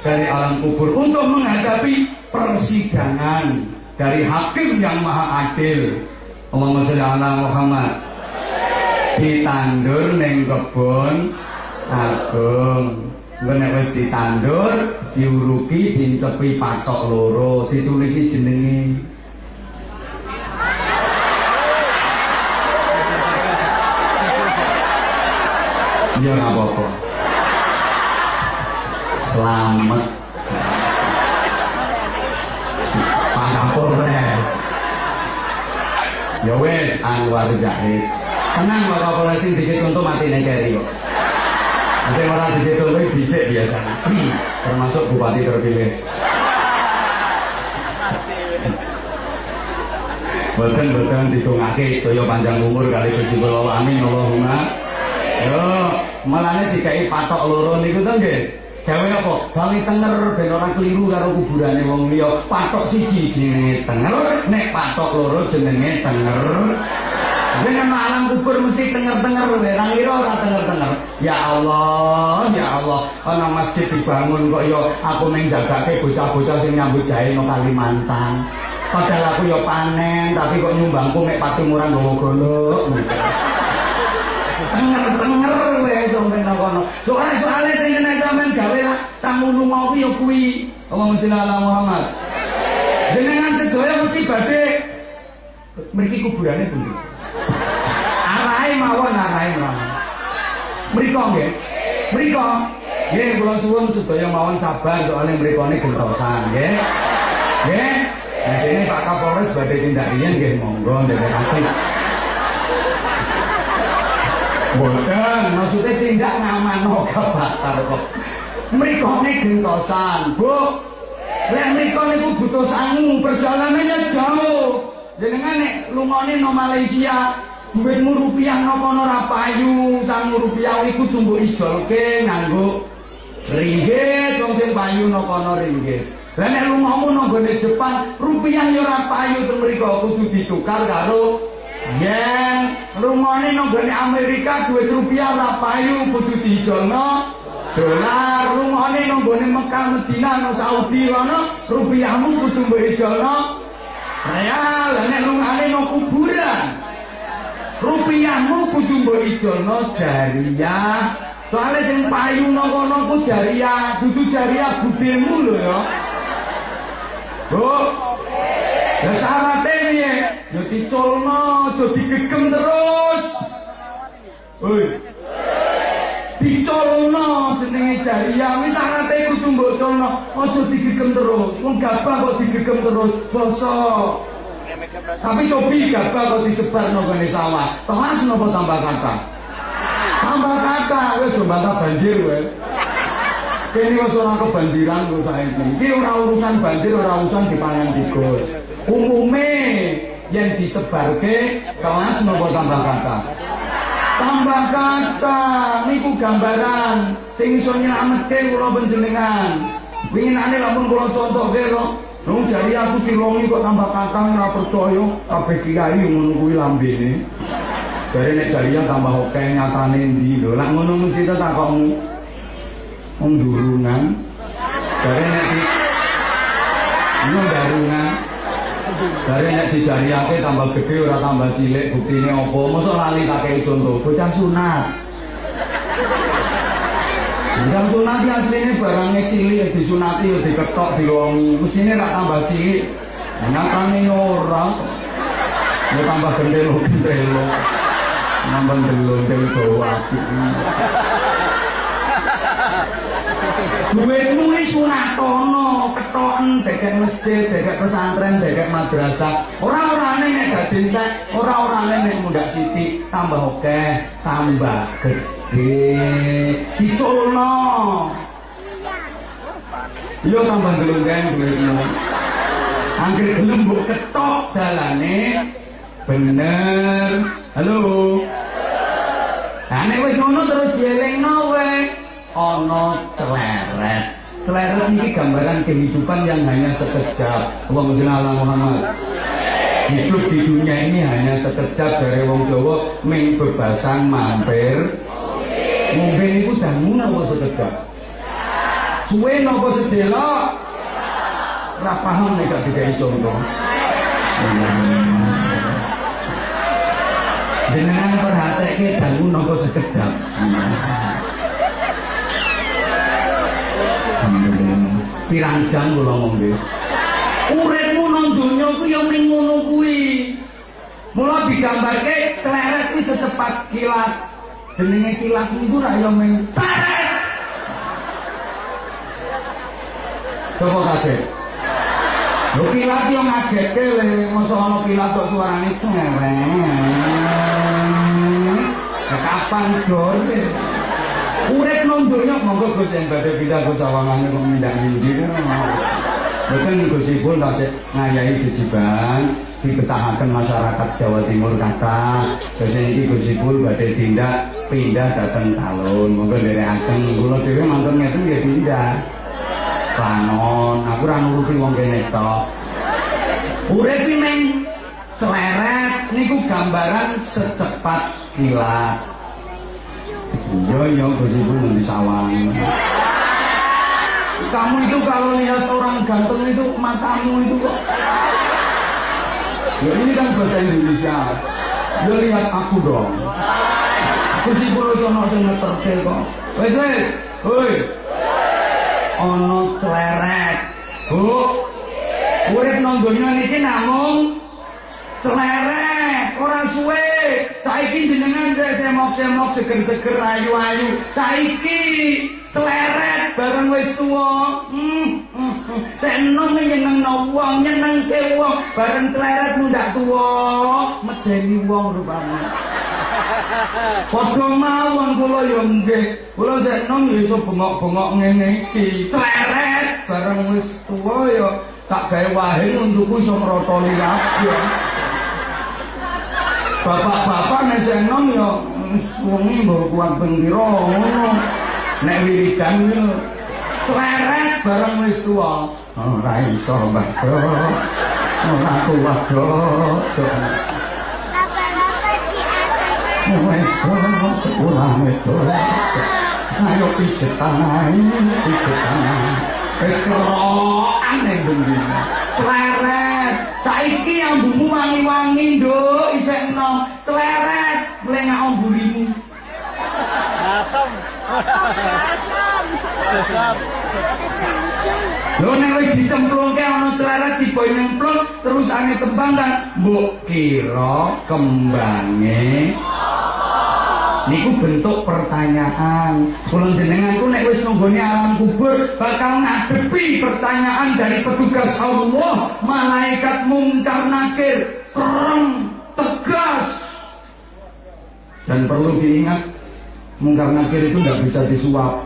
dari alam kubur untuk menghadapi persidangan dari hakim yang maha adil Allahumma sholli ala Muhammad. Ditandur ning kebon agung. Nek wis ditandur, diuruki, dincepi patok loro, ditulisi jenenge. Ya nggak apa-apa. Selamat. Pak Kapolres. Ya wis Anwar Zahid. Tenang Bapak Polres sing dikit contoh mati nek kok. Nanti malah dikit contoh dhisik biasa. Termasuk bupati terpilih. Boten boten ditungake sedaya panjang umur kali Gusti kula amin Allahumma. Yo, malane dikai patok loro niku to nggih. Gawe apa? Gawe tenger ben ora keliru karo kuburane wong liya. Patok siji jenenge tenger, nek patok loro jenenge tenger. Dengan malam kubur mesti tenger-tenger wae, ra ngira ora tenger-tenger. Ya Allah, ya Allah, ana masjid dibangun kok ya aku ning jagake bocah-bocah sing nyambut gawe nang Kalimantan. Padahal aku ya panen, tapi kok nyumbangku mek pati murah nggawa golok. Tenger-tenger sampe nang kono. Soale soale sing kena sampean gawe lah sangunu mau ya kuwi. Allahumma sholli ala Muhammad. Jenengan sedaya mesti badhe mriki kuburane pundi? Arahe mawon arahe mawon. Mriko nggih. Mriko. Nggih kula suwun sedaya mawon sabar soalnya mrikone gentosan nggih. Nggih. Nah, ini Pak Kapolres badhe tindak riyen nggih monggo ndherekaken. Boten, maksudnya tindak ngamano kabatar kok. Mrikone gentosan, Bu. Lek mriko niku butuh sangu, perjalanannya jauh. Jenengan nek lungone no Malaysia, duitmu rupiah no kono ra payu, sangu rupiah iku tumbuh ijolke nganggo ringgit, wong sing payu no kono ringgit. Lah nek lungamu nang gone Jepang, rupiah yo ora payu ten mriko kudu ditukar karo yen. Lungane nang Amerika duit rupiah ora payu kudu dijolno dolar. Lungane nang gone Mekah Medina nang Saudi ngono, rupiahmu kudu mbok ijolno real. Nek lungane nang kuburan, rupiahmu kudu mbok ijolno jariah. Soale sing payu nang kono ku jariah, dudu jariah budemu lho ya. Bu. Ya syaratnya piye? Ya diculno, aja digegem terus. Woi. Diculno jenenge jariah, wis syaratnya kudu mbok culno, aja digegem terus. Wong gabah kok digegem terus, bosok. Tapi cobi gabah kok disebar nang gone sawah. Telas napa tambah kata? Tambah kata, wis bantah banjir wae. Kene wis ora kebandiran kok saiki. Iki ora urusan banjir, ora urusan dipangan tikus. Umume yang disebarke kelas nopo tambah kata. Tambah kata niku gambaran sing iso nyelametke kula panjenengan. Winginane lamun kula contohke kok Nung jari aku dilongi kok tambah kata ora percaya kabeh kiai ngono kuwi lambene. Dari nek jarian tambah oke nyatane ndi lho. Lah ngono mesti takokmu. Wong durungan. Dari nek Ini darungan. Dari nek dijariake tambah gede ora tambah cilik buktine apa? Mosok lali tak kei contoh bocah sunat. Bocah sunat iki asline barangnya cilik disunati ya diketok diwongi. Mesine rak tambah cilik. Nyatane ora. Ya tambah gendelo-gendelo. Nambah delon-del bawa apik. Duitmu ini sunatono, ketoken, deket masjid, deket pesantren, deket madrasah. Orang-orangnya nek dadi entek, orang-orangnya nek mundak sithik, tambah oke, tambah gede. Diculno. Yo tambah gelundeng duitmu. Angger gelem mbok ketok dalane bener. Halo. Nah nek wis ngono terus dielingno. Ono celeret. Celeret ini gambaran kehidupan yang hanya sekejap. Allahumma sholli Muhammad. Hidup di dunia ini hanya sekejap dari wong Jawa ming bebasan mampir. Ngombe niku dangu napa sekejap? Suwe napa sedelok? Ora paham gak dikai contoh. Dengan perhatike dangu napa sekejap. Pirang jam kula ngombe. Uripmu nang donya ku ya ning ngono kuwi. Mula digambarke kleret kuwi secepat kilat. Jenenge kilat niku ra ya ming kleret. Coba kaget. Lho kilat yo ngageke le, mosok ana kilat kok suarane cereng. Kapan dor? Urip nang donya monggo Gus yen badhe pindah ke sawangane kok mindah ndi. Mboten Gusipun tasik ngayahi jejiban dibetahaken masyarakat Jawa Timur kata. Terus iki Gusipun badhe tindak pindah dateng Talun. Monggo nderekaken kula dhewe mantun ngeten nggih pindah. Sanon, aku ora nuruti wong kene tok. Urip iki meng celeret niku gambaran secepat kilat. Iya iya Gusipun nang sawang. Kamu itu kalau lihat orang ganteng itu matamu itu kok. Ya ini kan bahasa Indonesia. Ya lihat aku dong. Aku sih perlu sono sing ngeterke kok. Wes wes. Hoi. Ono celeret. Bu. Urip nang donya niki namung celeret, suwe. Saiki jenengan semok-semok seger-seger ayu-ayu. Saiki celeret bareng wis tuwa. Hmm. Seneng nyenengno wong, nyenengke wong, bareng celeret mundak tuwa, medeni wong rupane. Padha mawon kula ya nggih. Kula seneng ya iso bengok-bengok ngene iki. Celeret bareng wis tuwa ya tak gawe wahin untukku iso ngrotoli kabeh. Bapak-bapak nek seneng ya suwengi mbok kuat pengpira ngono. Nek wiridan yo sleret bareng wis tuwa. Ora iso, Mbak. Ora kuat kok. Wes sekolah itu Ayo pijet tanah pijet tanah Wes kerokan yang bendina Celeret Saiki ambumu wangi-wangi nduk. Isek no Celeret Melengak amburimu. Asam. Asam. Lho nek wis dicemplungke ana celeret diboy nemplung terusane tembang kan mbok kira kembange Niku bentuk pertanyaan. Kula jenengan ku nek wis nunggone alam kubur bakal ngadepi pertanyaan dari petugas Allah, malaikat mungkar nakir, kereng, tegas. Dan perlu diingat, mungkar nakir itu nggak bisa disuap.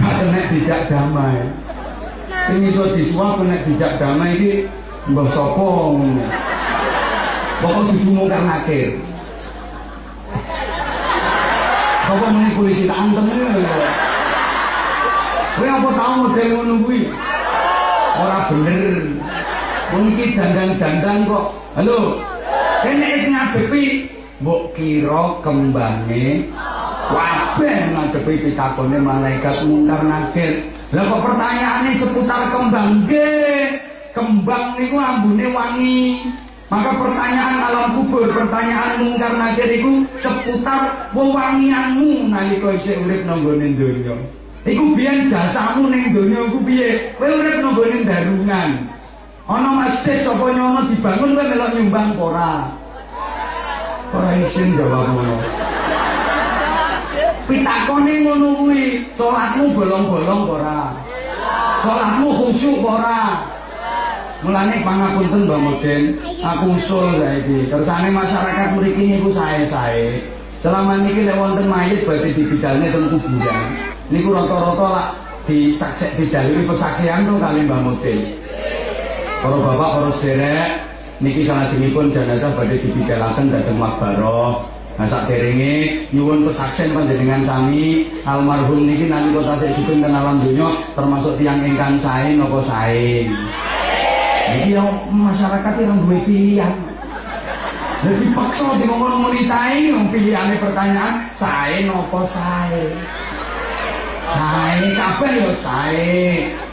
Kena dijak damai. Ini iso disuap kena dijak damai ini mbah sapa ngono. Pokok kudu mungkar nakir. Apa meneh polisi tak antem iki. Kowe apa tau model ngono kuwi? Ora bener. Wong iki dandan-dandan kok. Halo. Kene wis ngadepi mbok kira kembange kabeh ngadepi pitakone malaikat mungkar nakir. Lah kok pertanyaane seputar kembang nggih. Kembang niku ambune wangi. Maka pertanyaan alam kubur, pertanyaan mungkar nakir iku seputar wewangianmu nalika isih urip nang gone donya. Iku biyen jasamu ning donya iku piye? Kowe urip nang gone darungan. Ana masjid sapa nyono dibangun kowe melok nyumbang ora? Ora isin jawab ngono. Pitakone ngono kuwi, salatmu bolong-bolong ora? Salatmu khusyuk apa ora? Mulane pangapunten Mbak Mudin, aku usul saiki. Kersane masyarakat mriki niku sae-sae. Selama niki lek wonten mayit badhe dibidalne teng kuburan. Niku rata-rata lak dicacek didaluri pesaksian to kali Mbak Mudin. Para bapak, para sederek, niki salajengipun jenazah badhe dibidalaken dhateng makbaroh. Nah sakderenge nyuwun pesaksian panjenengan sami almarhum niki nalika tasih sugeng ten alam donya termasuk tiyang ingkang sae napa sae. Yang masyarakat yang duwe pilihan. Jadi paksa di ngomong muni sae yang pilihane pertanyaan sae nopo sae. Sae kabeh ya sae.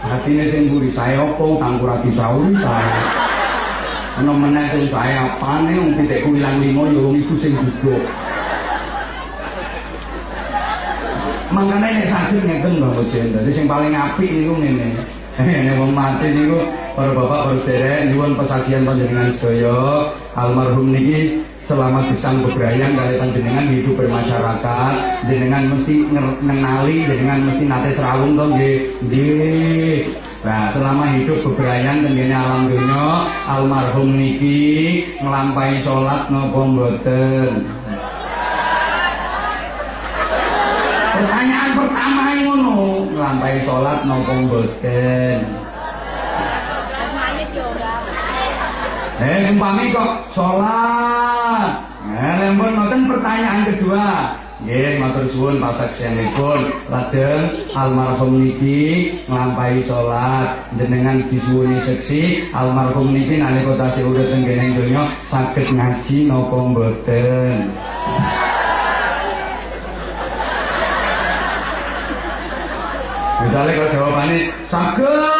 Hatine sing mburi sae opo kanggo ra disauri sae. Ana meneh sing sae apane wong pitikku ilang limo ya wong iku sing gugur. Mangkane nek sakit ngeten Mbak Bojen. Dadi sing paling apik niku ngene. Nek wong mati niku para bapak para derek nyuwun pesajian panjenengan sedaya almarhum niki selama pisang bebrayang kali panjenengan hidup bermasyarakat jenengan mesti ngenali jenengan mesti nate serawung to nggih Nah, selama hidup bebrayan tenggene alam dunya, almarhum niki nglampahi salat napa mboten? Pertanyaan pertama ngono, nglampahi salat napa mboten? Eh, umpami kok salat. Nah, lempun ngoten pertanyaan kedua. Nggih, matur suwun pasaksianipun. Lajeng almarhum niki nglampahi salat jenengan disuwuni seksi almarhum niki nalika tasih urip teng kene donya saged ngaji napa mboten. Misalnya kalau jawabannya saged,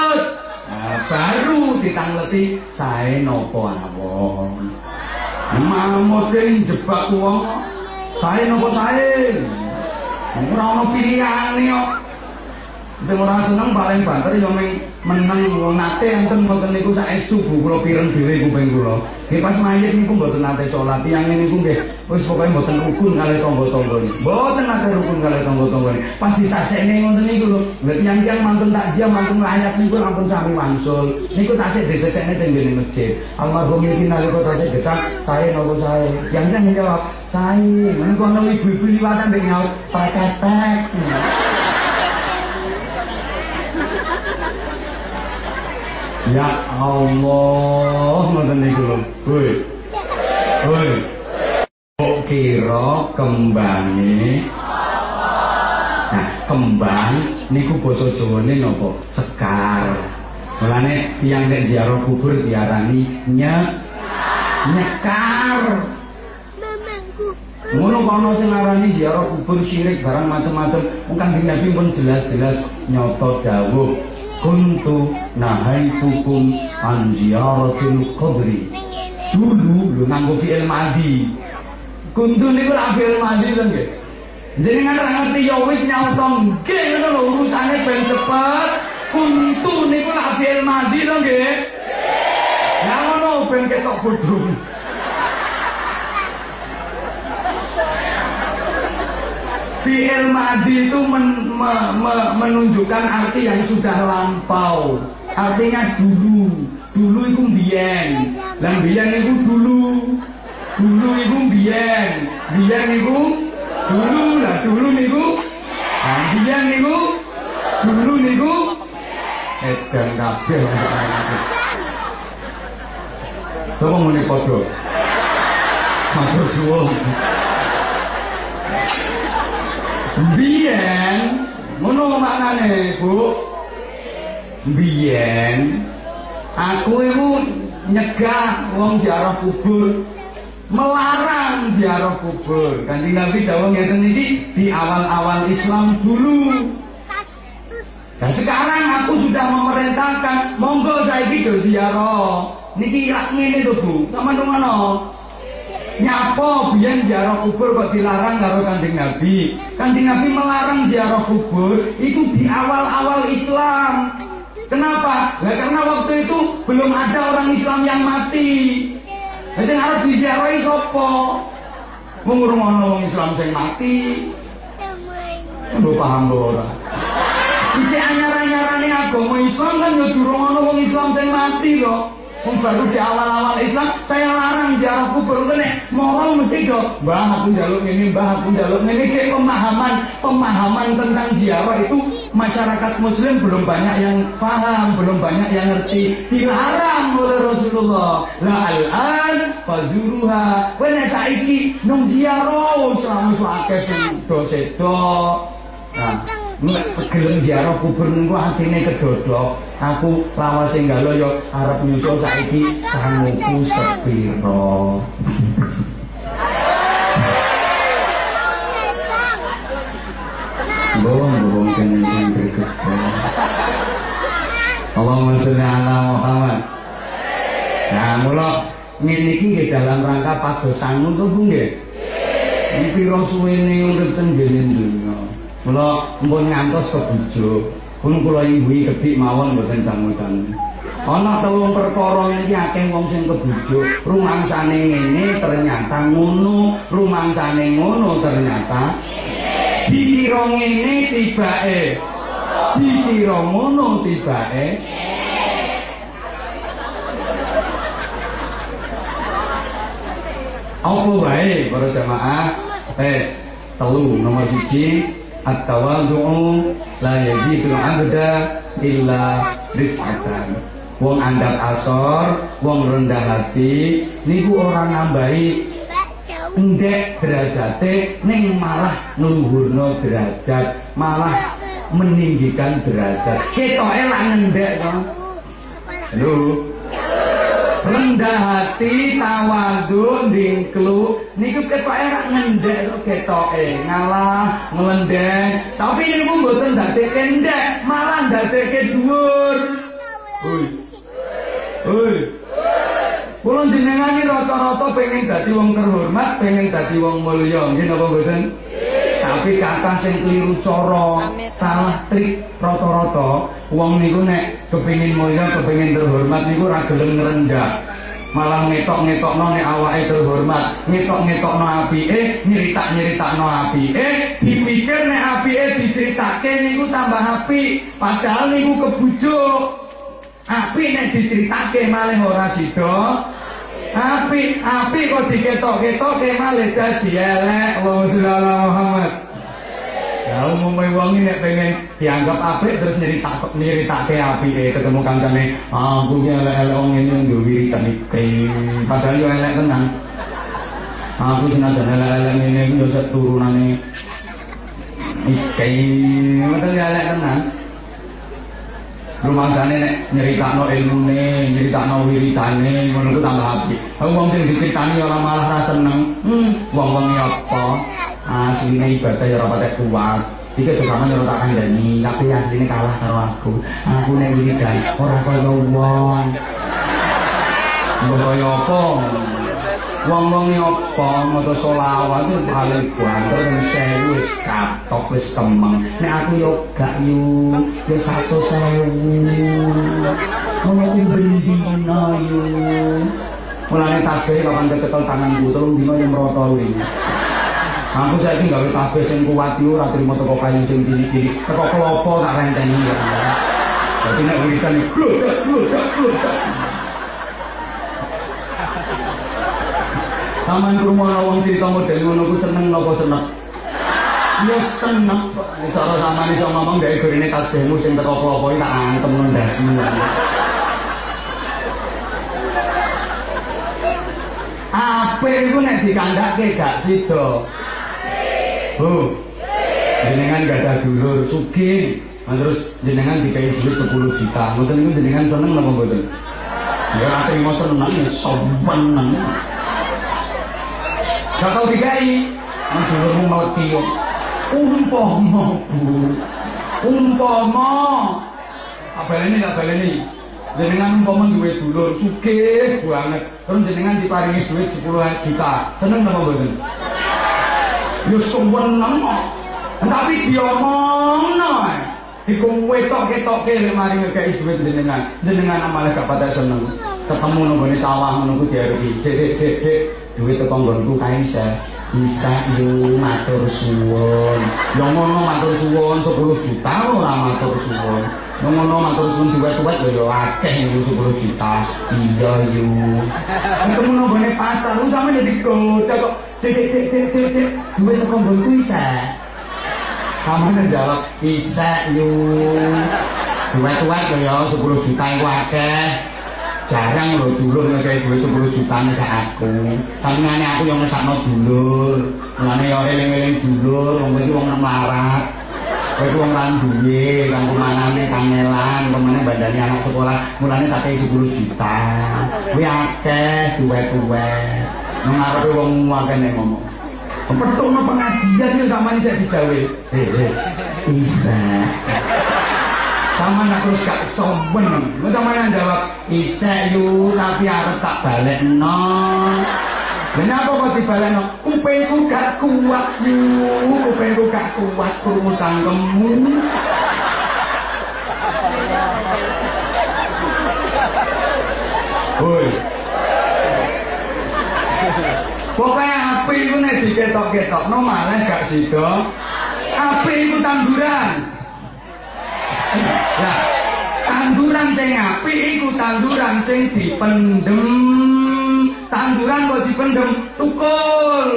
baru ditangleti saya nopo awon. Mamut ini jebak uang Sae nopo sae? Ora ono pilihane kok. Ora seneng paling banter yo meng meneng wong nate enten mboten niku saestu Bu kula pireng dhewe kuping kula. Nggih pas mayit niku mboten nate salat tiyang niku nggih wis pokoke mboten rukun kali tangga-tangga niku. Mboten nate rukun kali tangga-tangga niku. Pas disasekne ngoten niku lho. Lha tiyang-tiyang mantun takjiah mantun layat niku ampun sami wangsul. Niku tasik disesekne teng ngene masjid. Almarhum iki nalika tasik gesak sae nopo sae. Yang-yang jawab sae. Niku ana ibu-ibu liwatan nek nyaut paketek. Ya Allah, ngoten niku lho. Hoi. Hoi. Kok kira kembange Nah, kembang niku basa Jawane napa? Sekar. Mulane tiyang nek ziarah kubur diarani nye nyekar. Ngono kono sing ngarani ziarah kubur syirik barang macam-macam. Wong Kanjeng Nabi pun jelas-jelas nyoto dawuh kuntu nahaitukum an ziyaratil qabri. Dulu lu nganggo fi'il madhi kuntu niku lak fi'il madhi lho nggih. Jenengan ra ngerti ya wis nyauto nggih ngono lho urusane ben cepet. Kuntu niku lak fi'il madhi lho nggih. Ya ngono ben ketok bodho Fi'il madi itu men, me, me, menunjukkan arti yang sudah lampau. Artinya dulu. Dulu itu biyen. Dan biyen itu dulu. Dulu itu biyen. Biyen itu dulu. Lah dulu niku. Nah, biyen niku dulu niku edan kabeh. Coba muni padha. Matur suwun. Biyen ngono maknane, Bu. Biyen aku iku nyegah wong ziarah kubur, melarang ziarah kubur. Kanjeng Nabi dawuh ngeten iki di awal-awal Islam dulu. Dan sekarang aku sudah memerintahkan, monggo saiki do ziarah. Niki lak ngene to, Bu. Sama ngono. Nyapa biyen ziarah kubur kok dilarang karo Kanjeng Nabi? Kanjeng Nabi melarang ziarah kubur itu di awal-awal Islam. Kenapa? Nah, karena waktu itu belum ada orang Islam yang mati. Jadi harus diziarahi? Wong ana wong Islam sing mati. Mbok paham lho ora? Isi anyar-anyarane agama Islam kan ana wong Islam sing mati lho. Baru di awal-awal Islam saya larang ziarah kubur. Nek moral mesti do mbah aku njaluk ini mbah aku njaluk ini kayak pemahaman pemahaman tentang ziarah itu masyarakat muslim belum banyak yang paham belum banyak yang ngerti. Dilarang oleh Rasulullah. La al-an fazuruha. Kowe nek saiki nang ziarah selama akeh sing do Nah, nek gelem ziarah kubur niku atine kedodok. Aku lawas sing galo yo arep nyusul saiki sanguku sepiro. Bong-bong kene sing berikut. Allahumma sholli ala Muhammad. Nah, mula ngene iki nggih dalam rangka padosan nggih. Iki pira suwene urip teng kene dunya. Kula mbok ngantos kebujo. Kula kula ibuhi kebik mawon mboten tamu-tamu. Ana telung perkara iki akeh wong sing kebujuk, Rumangsane ngene ternyata ngono, rumangsane ngono ternyata. Dikira ngene tibake dikira ngono tibake Apa wae para jamaah? Wes, telu nomor 1 At-tawadu'u la yajidul 'abda illa rifatan. Wong andap asor, wong rendah hati niku orang nambahi ndek derajate ning malah nuluhurna derajat, malah meninggikan derajat. Ketoke lak ndek to. Halo. Rendah hati tawadhu dingklu niku ketoke ra ngendek kok ketoke ngalah nglendek tapi niku mboten ndadekke ndek malah ndadekke dhuwur Oi. Oi. Kula jenengan iki rata-rata pengen dadi wong terhormat, pengen dadi wong mulya, nggih napa mboten? Tapi kata sing keliru cara, salah trik rata-rata wong niku nek kepengin mulya, kepengin terhormat niku ora gelem ngrendah. Malah ngetok-ngetokno nek awake terhormat, ngetok-ngetokno apike, nyeritak-nyeritakno apike, dipikir nek apike diceritake niku tambah apik, padahal niku kebujuk. Api nek diceritake malih ora sida. Api, api kok diketok-ketoke malih dadi elek. Allahumma sholli ala Muhammad. Ya umumnya wong nek pengen dianggap apik terus nyeritak nyeritake apike ketemu kancane, "Ah, aku ki elek-elek wong ngene nggo wiritan iki." Padahal yo elek tenan. Aku senajan elek-elek ngene iki yo turunane iki. Padahal elek tenan. Rumangsane nek nyeritakno ilmune, nyeritakno wiritane, ngono ku tambah apik. Wong sing diceritani ora malah ra seneng. Hmm, wong-wong apa? Asline ibadah ya ora patek kuat. Iki terutama yo tak kandhani, tapi asline kalah karo aku. Aku nek wiridan ora kaya wong. Mbok kaya apa? Wong-wong apa maca selawat paling banter sewu wis katok wis kemeng. Nek aku yo gak yo yo satu sewu. Ngono kuwi bendina yo. Mulane tasbih kapan ketekel tanganku telung dino yang ini. Aku saiki gawe tasbih sing kuat yo ora trimo teko kayu sing cilik-cilik. Teko klopo tak renteni ya. Dadi nek wiridan iki blok blok Taman rumah wong cerita model ngono ku seneng napa seneng? Ya seneng. Nek ora samane iso ngomong gawe gorene tasbihmu sing teko iki tak antem ndasmu. Apa iku nek dikandake gak sida? Bu. Jenengan gak ada dulur sugih. Nah, terus jenengan dikai duit 10 juta. Mboten niku jenengan seneng napa mboten? Ya ora trimo seneng, ya sombeng. Gak tau dikai. Dulurmu mati yo. Umpama, Bu. Umpama. Apa ini tak baleni? Jenengan umpama duwe dulur sugih banget. Terus jenengan diparingi duit 10 juta. Seneng napa mboten? Ya seneng. Tapi diomongno. Iku wetok-ketoke lek mari ngekeki duit jenengan. Jenengan malah gak pada seneng. Ketemu nang gone sawah ngono ku diaruki. Dek dek dek duit teko nggonku kae isa. Bisa yo matur suwun. Yo ngono matur suwun 10 juta ora matur suwun. Yo ngono matur suwun duwet-duwet yo akeh yo 10 juta. Iya yo. Ketemu nang gone pasar lu sampe jadi goda kok. Dek dek dek dek dek duit teko nggonku isa. Kamane jawab bisa. Duet-duet lho ya 10 juta iku akeh. Jarang lho dulur ngekei duit 10 juta nek aku. Kamane aku yang ngesakno dulur. Mulane ya eling-eling dulur, wong iki wong melarat. Kowe wong lan duwe, kang kumanane kangelan, pemane bandani anak sekolah, mulane tak kei 10 juta. Kuwi akeh duet-duet. Nang arepe wong akeh ngomong. Petungno pengajian yo sampeyan isih digawe. Eh, bisa. Sampeyan aku wis gak sombeng. Mun sampeyan jawab, "Bisa yu, tapi arep tak balekno." Kenapa kok dibalekno? Kupingku gak kuat yu, kupingku gak kuat krungu sangkemmu. Woi. Pokoknya api itu nek diketok-ketokno malah gak sida. Api itu tanduran. Lah, tanduran sing apik iku tanduran sing dipendem. Tanduran kok dipendem tukul.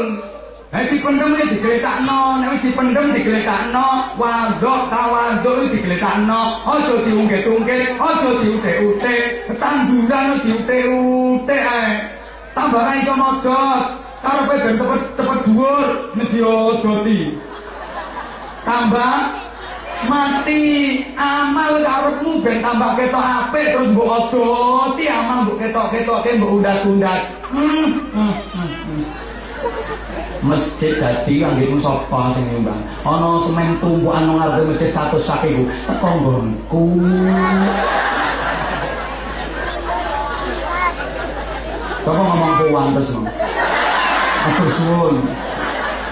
Eh dipendem iki digletakno, nek wis dipendem digletakno, wadok tawadok iki digletakno. Aja diungkit-ungkit, aja diutek-utek. Tanduran diutek-utek ae. Tambah iso modot. Karepe ben cepet cepet dhuwur, mesti odoti. Tambah mati amal karepmu ben tambah ketok apik terus mbok odoti amal mbok ketok-ketoke mbok undat-undat. Hmm. hmm, hmm, hmm. masjid dadi anggitmu sapa sing nyumbang ana semen tumpukan nang ngarep masjid 100 sak iku teko nggonku ngomong terus ngomong. Aku suwun.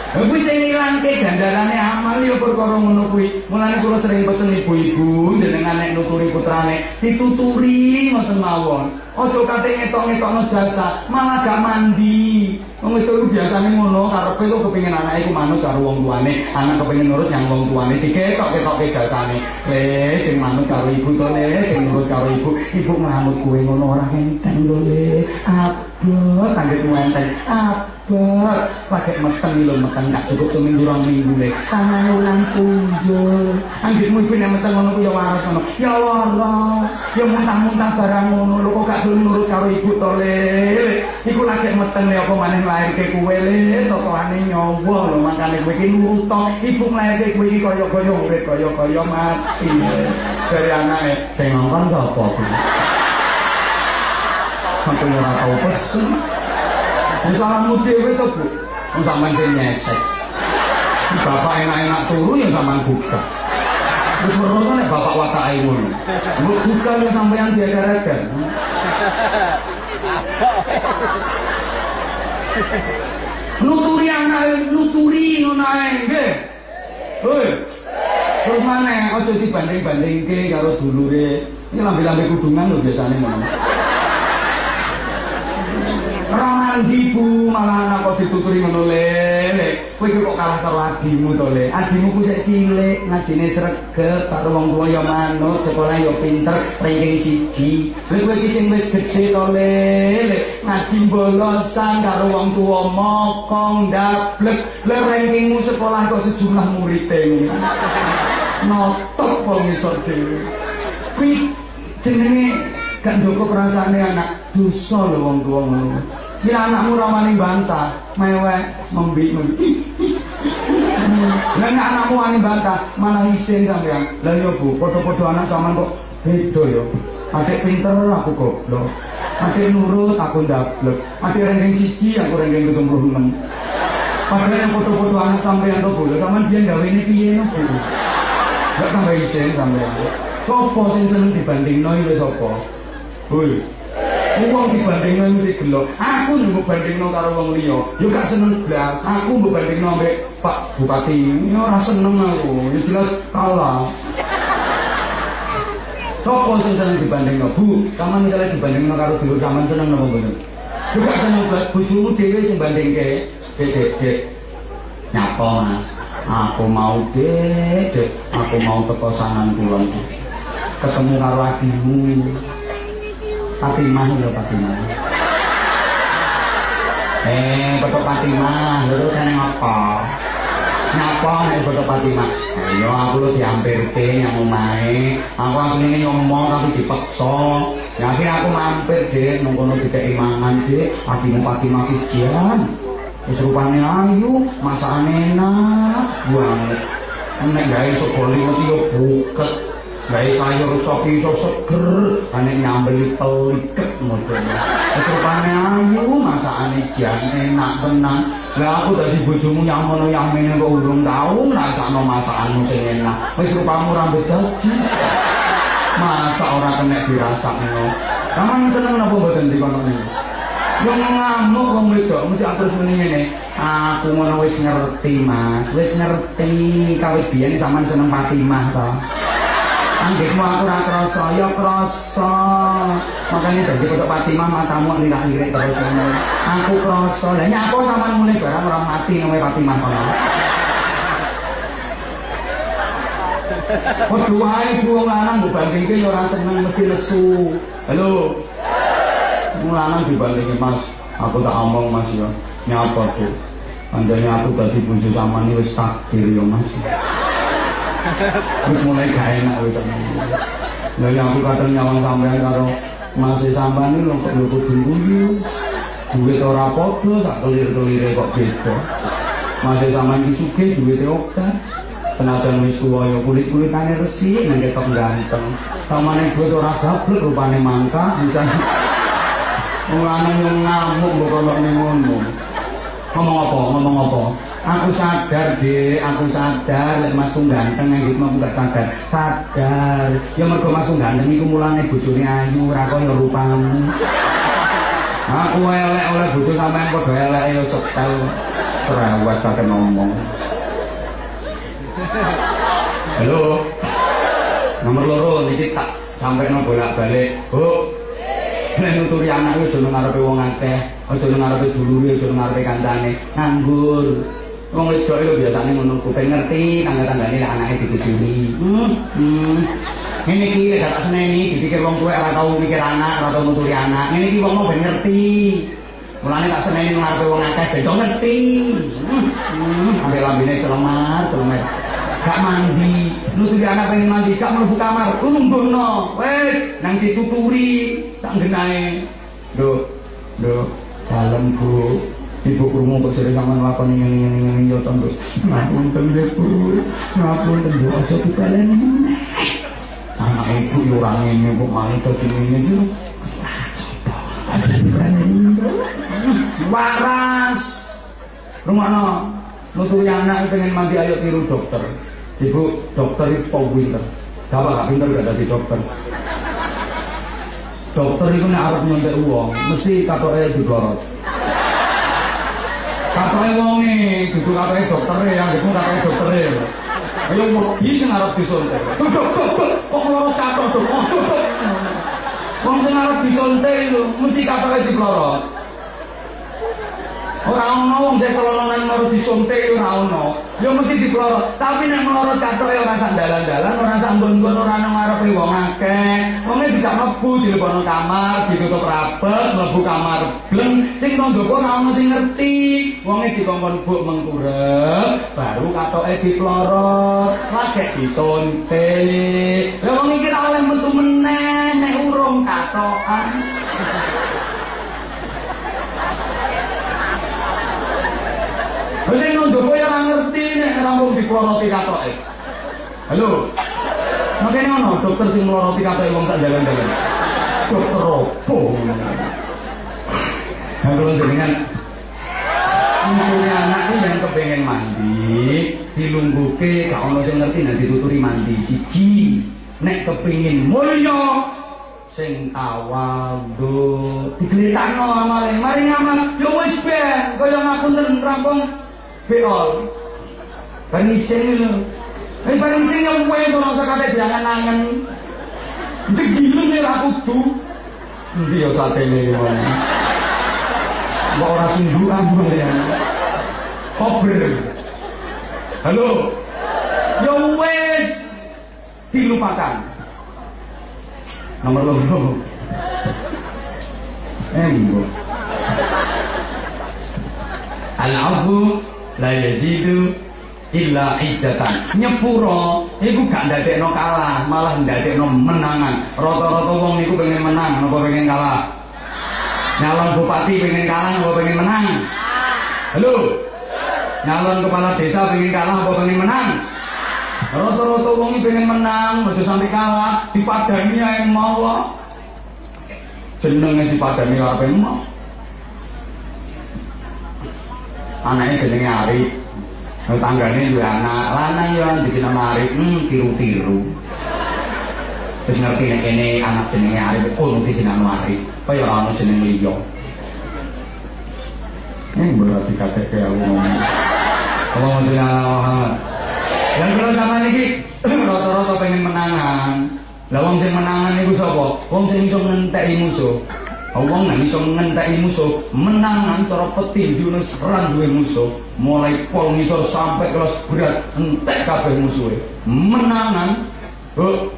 Kuwi sing nilangke gandarane amal ya perkara ngono kuwi. Mulane kula sering pesen ibu-ibu jenengan nek nuturi putrane dituturi ngoten mawon. Aja kate ngetok-ngetokno jasa, malah gak mandi. Wong itu biasane ngono karepe kok kepengin anake iku manut karo wong tuane, anak kepengin nurut yang wong tuane diketok-ketoke jasane. Le sing manut karo ibu to le, sing nurut karo ibu, ibu nglamut kuwe ngono ora enteng lho le. Abot tanggitmu enteng. Abot pakai meteng lho meteng gak cukup seminggu rong minggu le. Tangan ulang punjul. Anggitmu iku nek meteng ngono ku ya waras ngono. Ya lara. Ya muntah-muntah barang ngono lho kok gak gelem nurut karo ibu to le. Iku lagi meteng le apa maneh nglairke kowe le tokoane nyawa lho makane kowe iki nurut ibu nglairke kowe iki kaya-kaya urip kaya-kaya mati. Dari anake sing ngongkon sapa kuwi? Aku ora tau pesen. Salahmu dhewe to, Bu. Wong sampean sing nyesek. Bapak enak-enak turu ya sampean buka. Wis weruh nek bapak watake ngono. Mbok buka ya sampean diajar-ajar. Nuturi anak nuturi ngono ae, nggih. Hoi. Terus mana aja dibanding-bandingke karo dulure. Ini lambe-lambe kudungan lho biasane ngono. Ramandi bu malah anak kok dituturi ngono le. Kowe kok kalah karo adimu to le. Adimu ku sik cilik, ngajine sregep, karo wong tuwa ya manut, sekolah ya pinter, ranking siji. Lha kowe iki sing wis gedhe to le. Ngaji bolosan karo wong tuwa mokong ndablek. Lah rankingmu sekolah kok sejumlah muridé. Notok wong iso dhewe. Kuwi jenenge gak ndoko perasane anak dosa lho wong tuwa ngono. Ki anakmu ora wani bantah, mewek membi membi. Lah nek anakmu wani bantah, malah isin sampean. Lah yo Bu, padha-padha anak sampean kok beda yo. Adik pinter aku goblok. Adik nurut aku ndablek. Adik ranking siji aku ranking 76. Padahal yang foto-foto anak sampean to Bu, sampean biyen gawe ini piye no Bu? Gak tambah isin sampean. Sopo sing seneng dibandingno iki sapa? Hoi. Wong dibandingno mesti gelo. Aku nunggu bandingno karo wong liya. Yo gak seneng blas. Aku mbok bandingno ambek Pak Bupati. Yo ora seneng aku. Yo jelas kalah. Sopo sing seneng dibandingno? Bu, sampean misalnya dibandingno karo dulur sampean seneng napa mboten? Yo gak seneng blas. Bojomu dhewe sing bandingke. Dek, dek, dek. Nyapa, Mas? Aku mau dek, dek. Aku mau teko sangan kulon. Ketemu karo adimu. Fatimah ya Fatimah. Eh, foto Fatimah, lho saya ngapa? Ngapa nek foto Fatimah? Ayo aku lu diampirke yang omahe. Aku asline ngomong tapi dipaksa. Akhirnya aku mampir deh, nang kono dikeki mangan deh, adimu Fatimah kijian. Wis rupane ayu, masakane enak banget. Nek gawe sokoli mesti yo buket. Gawe sayur sop iso seger, ane nyambeli ngoten. Wis rupane ayu, masakane jan enak tenan. Lah aku dadi bojomu yang ngono yang mene kok urung tau ngrasakno masakanmu sing enak. Rupamu rambut jaji. Masa ora kena dirasakno. Kamu seneng napa mboten dikono niku? Yo ngamuk wong wedok mesti terus muni ngene. Aku ngono wis ngerti, Mas. Wis ngerti kawit biyen sampean seneng Fatimah to. Anggitmu aku ora krasa, ya krasa. Makanya dadi kodok Fatimah matamu lirak-lirik terus ngono. Aku krasa. Lah nyapa sampean mulai barang ora mati nang Fatimah kono. Padha wae ibu wong lanang mbok bandingke ya ora seneng mesti lesu. Halo. Wong lanang dibandingke Mas, aku tak omong Mas ya. Nyapa tuh? Andane aku dadi bojo sampean wis takdir ya Mas. Wis mulai gak enak wis Lah ya aku kadang nyawang sampean karo Mas sampean iki lho kok kudu guyu. Duit ora padha sak kelir-kelire kok beda. Mas sampean iki sugih duwite oke. Tenaga wis tuwa ya kulit-kulitane resik nang ketok ganteng. Samane duit ora gablek rupane mangka bisa. Lanang yang ngamuk kok kono ngono. Ngomong apa? Ngomong apa? Aku sadar, Dek. Aku sadar lek Mas ganteng nang gitu aku gak sadar. Sadar. Ya mergo Mas ganteng iku mulane bojone ayu ora kaya rupamu. Aku elek oleh bojo sampean padha elek ya setel. Terawat kakek ngomong. Halo. Nomor loro niki tak sampai no bolak-balik. Bu. Nek nuturi anak wis aja ngarepe wong akeh, aja ngarepe dulure, aja ngarepe kancane. Nganggur. Wong wedok lho biasane ngono kuping ngerti tangga-tanggane nek anake ditujuni. Hmm. Hmm. Ngene iki lek gak seneni dipikir wong tuwek ora tau mikir anak, ora tau nuturi anak. Ngene iki wong mau ben ngerti. Mulane tak seneni ngarepe wong akeh ben ngerti. Hmm. Hmm. Ambil lambene celemar, celemar. gak mandi nuturi anak pengen mandi gak mlebu kamar lumburno wes nang dituturi tak genahe do do dalem bu ibu krungu kok jare sampean lakoni ngene ngene yo tembus ngapunten bu. Ngapunten bu aja dipaleni anak ibu yo ora ngene kok malah dadi ngene iki waras. Rumahno nuturi anak pengen mandi ayo tiru dokter. Ibu dokter itu kok pinter. Siapa gak pinter gak jadi dokter? Dokter itu nek arep nyontek uang, mesti katoke diblorot. Katoke wonge, kudu katoke doktere yang kudu katoke doktere. Ayo mugi sing arep disontek. Kok loro katok to? Wong sing arep disontek lho, mesti katoke diblorot. Ora ono wong kalau nang mau disuntik ora ono. Ya mesti diplorot. Tapi nek melorot katoke ora sak dalan-dalan, ora sak nggon ora nang ngarepe wong akeh. Wonge tidak mlebu dilebono kamar, ditutup rapet, mlebu kamar bleng. Sing ndoko ora ono sing ngerti. Wonge dikongkon buk mengkurep, baru katoke diplorot. Lagi disuntik. Lah wong iki ora oleh metu meneh nek urung katokan. Wis sing ndoko ya ora ngerti nek rampung diploroti katoke. Halo. Makanya ono dokter sing ngloroti katoke wong sak jalan-jalan. Dokter opo? Kalau dengan Nguturi anak ini yang kepengen mandi Dilungguke Gak ono sing ngerti nanti tuturi mandi Siji Nek kepingin mulya Sing tawadhu Digelitakno amale Mari ngamal Yo wis ben Kaya ngapunten rampung beol. Panising lho. Eh panising yang wes ora usah kate jangan-angen. Digilung nek ra kudu. Endi ya satene iki mon. Kok ora sundukan ya. Kober. Halo. Ya wes dilupakan. Nomor loro. Eh, Al-afu la yazidu illa izzatan nyepuro iku gak ndadekno kalah malah ndadekno menangan. Rata-rata wong niku pengen menang napa pengen kalah? Nyalon bupati pengen kalah napa pengen menang? Halo? Nyalon kepala desa pengen kalah napa pengen menang? Rata-rata wong iki pengen menang aja sampai kalah dipadani ae mau jenenge dipadani pengen mau anaknya jenenge Arif. Tanggane juga anak. Lanang ya dijeneng Arif. Hmm tiru-tiru. Terus ngerti nek kene anak jenenge Arif oh dijeneng Arif? Kaya ora ono jeneng liya? Ini berarti kata kayak ngomong. Allahumma sholli ala Muhammad? Yang kalau zaman ini rata-rata pengen menangan. Lah wong sing menangan iku sapa? Wong sing iso ngenteki musuh Allah nggak bisa ngentai musuh menangan cara petinju serang duwe musuh mulai pol ngisor sampai kelas berat entek kabeh musuhe. Menangan oh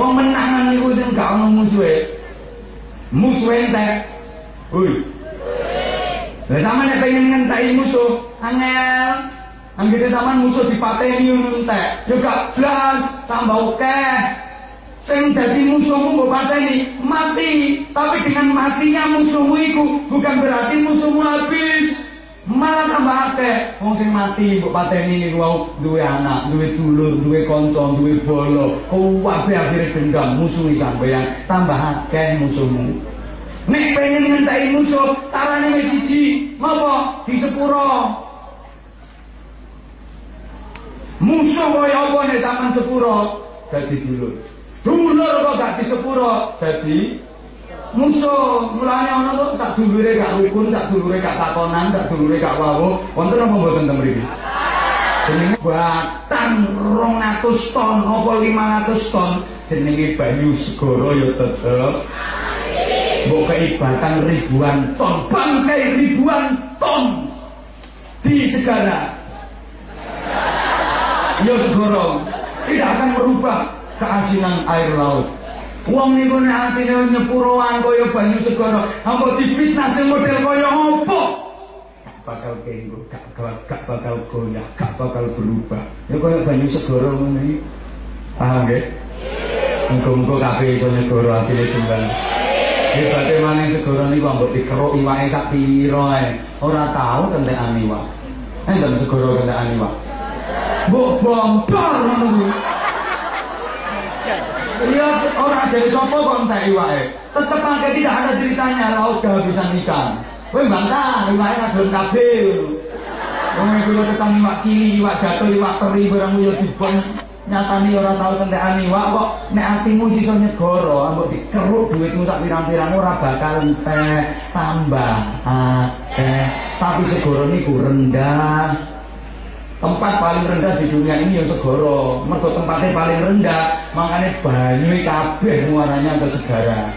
wong menangan niku sing gak ono musuhe. Musuhe entek Woi. Lah sampeyan nek pengen ngentai musuh angel. Anggere sampean musuh dipateni ngono entek. Ya gak blas tambah akeh Sing dadi musuhmu mbok pateni mati, tapi dengan matinya musuhmu iku bukan berarti musuhmu habis. Malah tambah akeh wong sing mati mbok pateni niku wau duwe anak, duwe dulur, duwe kanca, duwe bolo. Kabeh akhire dendam musuh sampeyan tambah akeh musuhmu. Nek pengen ngentai musuh, carane wis siji, ngopo? Di sepuro. Musuh kaya apa nek sampean sepuro dadi dulur. Dulur kok gak disepuro dadi musuh. Mulane ana kok sak dulure gak rukun, sak dulure gak takonan, sak dulure gak wawuh. Wonten apa mboten teng mriki? Jenenge batang 200 ton apa 500 ton jenenge banyu segara ya tetep kei batang ribuan ton, bangkai ribuan ton di segara. Ya segara tidak akan merubah keasinan air laut. Wong niku nek atine nyepuroan kaya banyu segara, apa difitnah sing model kaya apa? bakal kenggo, gak, gak, bakal goyah, gak bakal berubah. Ya kaya banyu segara ngono iki. Paham nggih? Muga-muga kabeh iso negara atine jembal. Hebate maning segara niku ambek dikeruk iwake sak pira ae. Ora tau kentekan iwak. Enten segara kentekan iwak. Mbok bongkar ngono. Iya, orang jadi sopo kok entek iwake. Tetep angke tidak ada ceritanya laut kehabisan ikan. Kowe bantah, iwake ra gelem ngono. Wong iku yo tekan iwak cili, iwak jatuh, iwak teri barang yo dibon. Nyatani ora tau kentekan iwak kok nek atimu sisa negara, ambek dikeruk duitmu sak pirang-pirang ora bakal entek, tambah akeh. Tapi segara niku rendah. Tempat paling rendah di dunia ini yang segoro. Mergo tempatnya paling rendah, makanya banyu kabeh muaranya ke segara.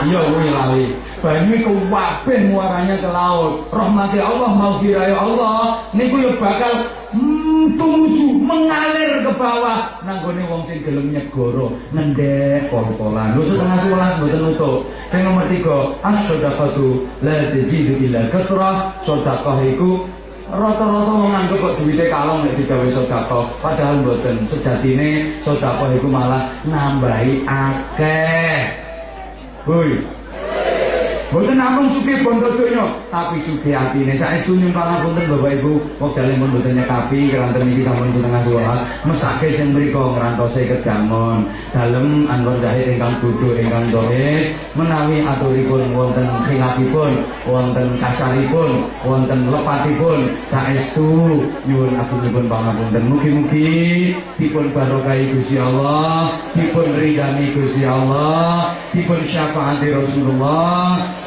Iya kuwi lali. Banyu iku kabeh muaranya ke laut. Rahmati Allah mau kiraya Allah niku ya bakal hmm, tumuju mengalir ke bawah nanggone wong sing gelem nyegoro ngendek pol-polan. Lho setengah sewelas mboten nutup. Sing nomor 3, as-shadaqatu la tazidu illa kasrah. Sedekah rata-rata wong nganggep kok duwite kalong nek digawe sedekah padahal mboten. Sejatine sedekah iku malah nambahi akeh. Hoi. Mboten namung sugih bondo donya, tapi sugih atine. Saestu nyumpang ngapunten Bapak Ibu, wekdal pun mboten nyekapi keranten iki sampun setengah dua. Mesake sing mriku ngrantose kedamon. Dalem anggon jahit ingkang bodho ingkang dohit menawi aturipun wonten khilafipun, wonten kasaripun, wonten lepatipun. Saestu nyuwun agunipun pangapunten. Mugi-mugi dipun barokahi Gusti Allah, dipun ridani Gusti Allah, dipun syafaati Rasulullah,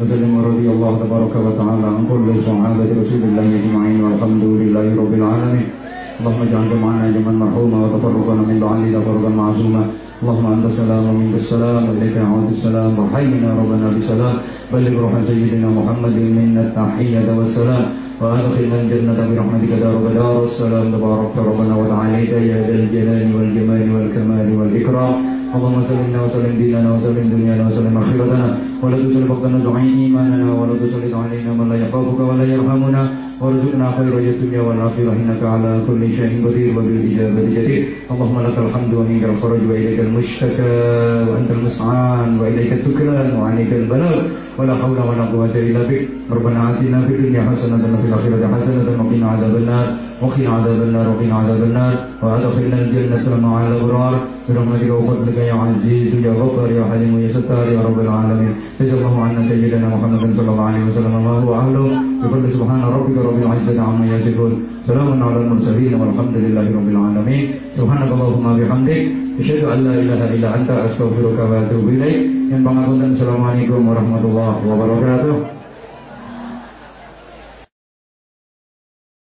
وسلم رضي الله تبارك وتعالى عن كل صحابة رسول الله أجمعين والحمد لله رب العالمين. اللهم اجعل جمعنا جمعا مرحوما وتفرقنا من بعده تفرقا معصوما. اللهم أنت السلام ومنك السلام وإليك يعود السلام وحينا ربنا بسلام. بلغ روح سيدنا محمد منا التحية والسلام. وأدخلنا الجنة برحمتك دار دار السلام. تبارك ربنا وتعاليك يا ذا الجلال والجمال والكمال والإكرام. اللهم سلمنا وسلم ديننا وسلم دنيانا وسلم آخرتنا ولا تسلم وقتنا دعي إيماننا ولا تسلط علينا من لا يخافك ولا يرحمنا وارزقنا خير الدنيا والآخرة إنك على كل شيء قدير وبالإجابة جدير اللهم لك الحمد ومنك الفرج وإليك المشتكى وأنت المستعان وإليك التكلان وعليك البلاغ ولا حول ولا قوة إلا بك ربنا آتنا في الدنيا حسنة وفي الآخرة حسنة وقنا عذاب النار وقنا عذاب النار وقنا عذاب النار وأدخلنا الجنة مع الأبرار برحمتك وفضلك يا عزيز يا غفار يا حليم يا ستار يا رب العالمين جزا الله عنا سيدنا محمد صلى الله عليه وسلم ما هو أهله بفضل سبحان ربك رب العزة عما يصفون سلام على المرسلين والحمد لله رب العالمين سبحانك اللهم وبحمدك أشهد أن لا إله إلا أنت أستغفرك وأتوب إليك yang pangapunten Assalamualaikum warahmatullahi wabarakatuh